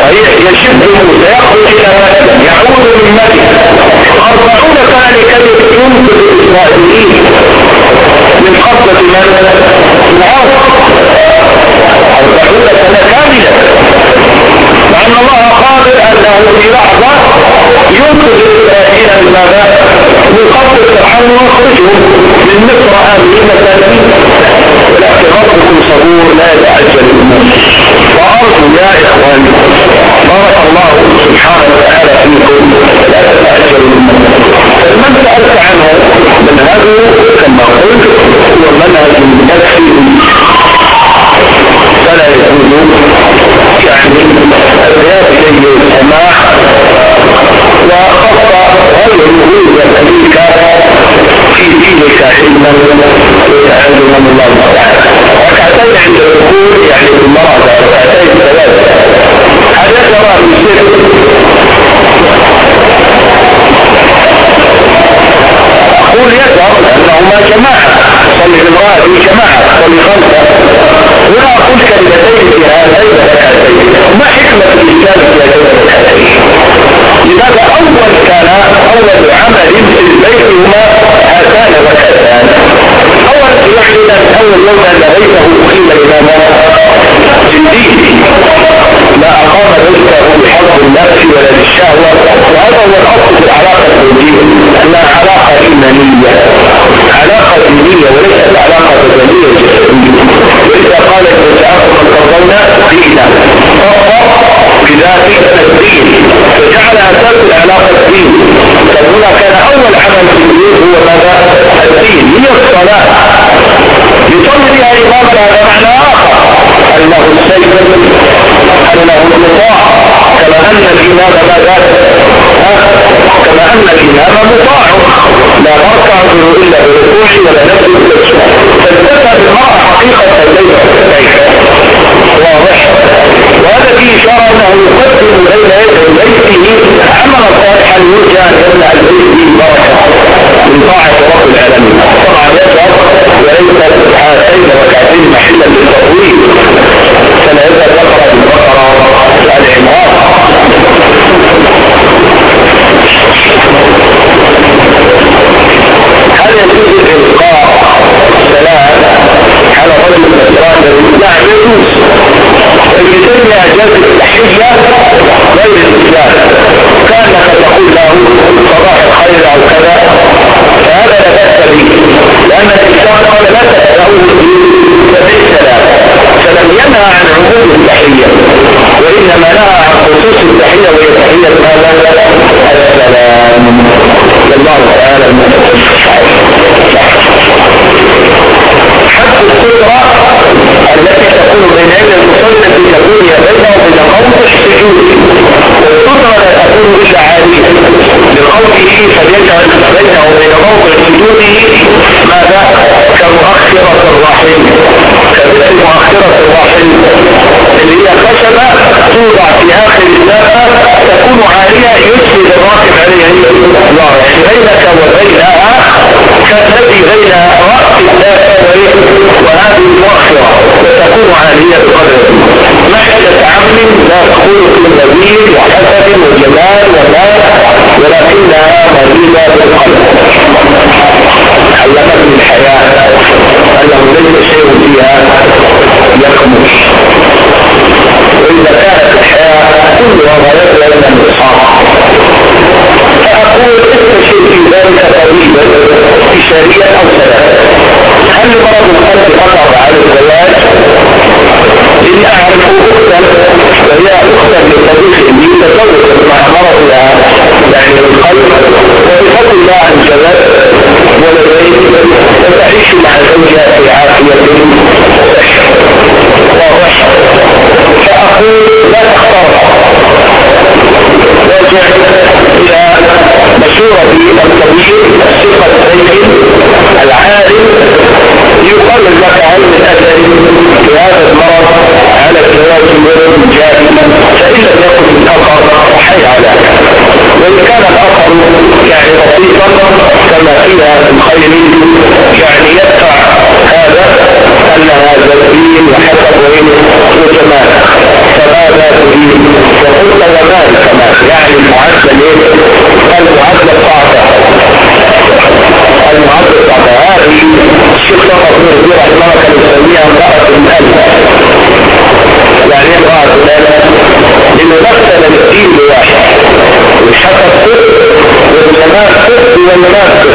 صحيح. يشد موسى يخرج إلى مكة يعود من مكة أربعون سنة لكي ينقذ الإسرائيليين. من قبضة من؟ العرب أربعون سنة كاملة. مع أن الله قادر أنه في لحظة ينقذ الإسرائيليين من ماذا؟ من فرعون ويخرجهم من مصر آمنين سالمين ولكن ربكم صبور لا يتعجل الأمور وأرجو يا إخواني بارك الله سبحانه وتعالى فيكم لا تتعجل الأمور فمن سألت عنه منهجه كما قلت هو منهج نفسي فلا يكون ركعتين عند الركوع يعني في المرأة ركعتين ثلاثة يرى من سر أقول يذهب لأنهما جماعة صلي بالمرأة في جماعة صلي كلمتين في هذين الركعتين ما حكمة الإسلام في الركعتين لماذا أول كان أول عمل في البيت هما هاتان الركعتان أول يعني أول يوم أن بيته أقيم الإمام في الدين لا أقام بيته بحظ النفس ولا للشهوة وهذا هو الأصل في العلاقة الزوجية أنها علاقة إيمانية. علاقة دينية وليست علاقة بدنية. جسدية وإذا قالت نساءكم من ترضون دينا بذات الدين فجعل أساس العلاقة الدين. فهنا كان أول عمل في الدين هو ماذا؟ الدين هي الصلاة. يصلي بها الإمام هذا معنى آخر. أنه السيد أنه المطاع. كما أن الإمام ماذا؟ كما أن الإمام مطاع. لا نركع إلا بالركوع ولا نبدو بالسجود فانتفى بالمرأة حقيقة الليل واضح. وهذا فيه إشارة أنه يقدم بين يده يديه عملا صالحا يرجى أن يمنع البيت به بركة من طاعة رب العالمين. طبعا يذهب وليس هاتين الركعتين محلا للتطويل. كما يذهب البقرة البقرة العمران هل يجوز على قدم التفسيرات لا يجوز ابن تيمية جاز التحية غير الإسلام. كأنك تقول له صباح الخير أو كذا. فهذا لا بأس به. لأن الإسلام قال لا تسأله بالسلام فلم ينهى عن عموم التحية. وإنما نهى عن خصوص التحية وهي تحية ماذا السلام الله تعالى المتحدة آخر الدابة تكون عالية يجري الراكب عليها الله يعني بينك وبينها كالذي بين رأس الدابة وهذه المؤخرة تكون عالية بقدر محدة عم لا في النبيل وحسب وجمال ومال ولكنها مزيدة بالقلب. علمتني الحياة أنه ليس شيء فيها يخمش وإذا كانت كلها غايتها إلى الإصحاب فأقول استشير في ذلك طبيبا استشاريا أو سلام هل مرض القلب أقرب على الزواج؟ إني أعرف أختا وهي أختا لصديق لي تزوجت مع مرضها يعني القلب. وبفضل الله عن جلال ولديه وتعيش مع زوجها في عافية واضح فأقول لا تختار راجع إلى مشورة الطبيب الثقة الزين العالم يقلل لك الأثر في هذا المرض على الزواج من جائزا فإن لم يكن الأثر حي على وإن كان الأثر يعني بسيطا كما فيها الخير يعني يدفع هذا أن هذا الدين وحسب وإن وجمال فماذا تريد وقلت ومال كمان يعني المعدل إيه؟ المعدل صعبة المعدل صعبة هذه الشيخ لقب نور رحمة كان يسميها امرأة الألف يعني امرأة الألف إنه مثل الدين بواحد. الحسب صدق والجمال صدق والمنال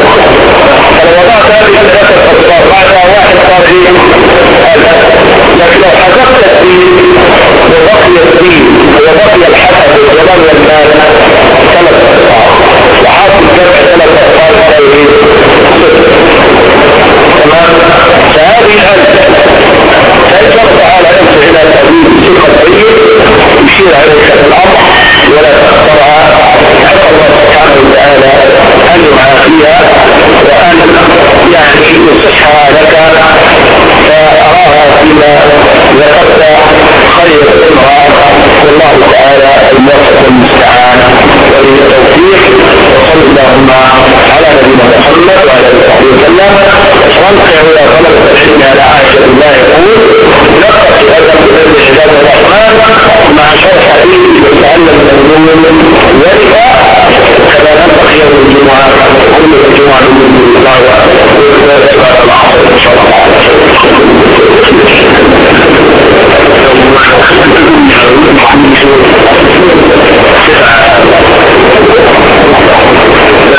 لو وضعت هذه الثلاثة الأسباب معنى واحد صار إيه؟ لكن لو حذفت الدين وبقي الدين وبقي الحسد وبقي المال ثلاث أسباب وحاصل جمع ثلاث أسباب صار إيه؟ تمام؟ فهذه الألف فإن تعالى أنت إلى تأويل ثقة طيب يشير عليك الأمر ولا تخترع حتى الله سبحانه وتعالى أن يعافيها يصحها لك فأراها فيما ذكرت خير امرأة والله تعالى الموفق المستعان وللتوفيق وصل اللهم على نبينا محمد وعلى آله وصحبه وسلم. وانقعوا إلى طلبة العلم على عائشة الله يقول يقدم بفضل عباد الرحمن مع شرح حديث يتعلم المؤمن ذلك كما نطق يوم الجمعة كل الجمعة من الله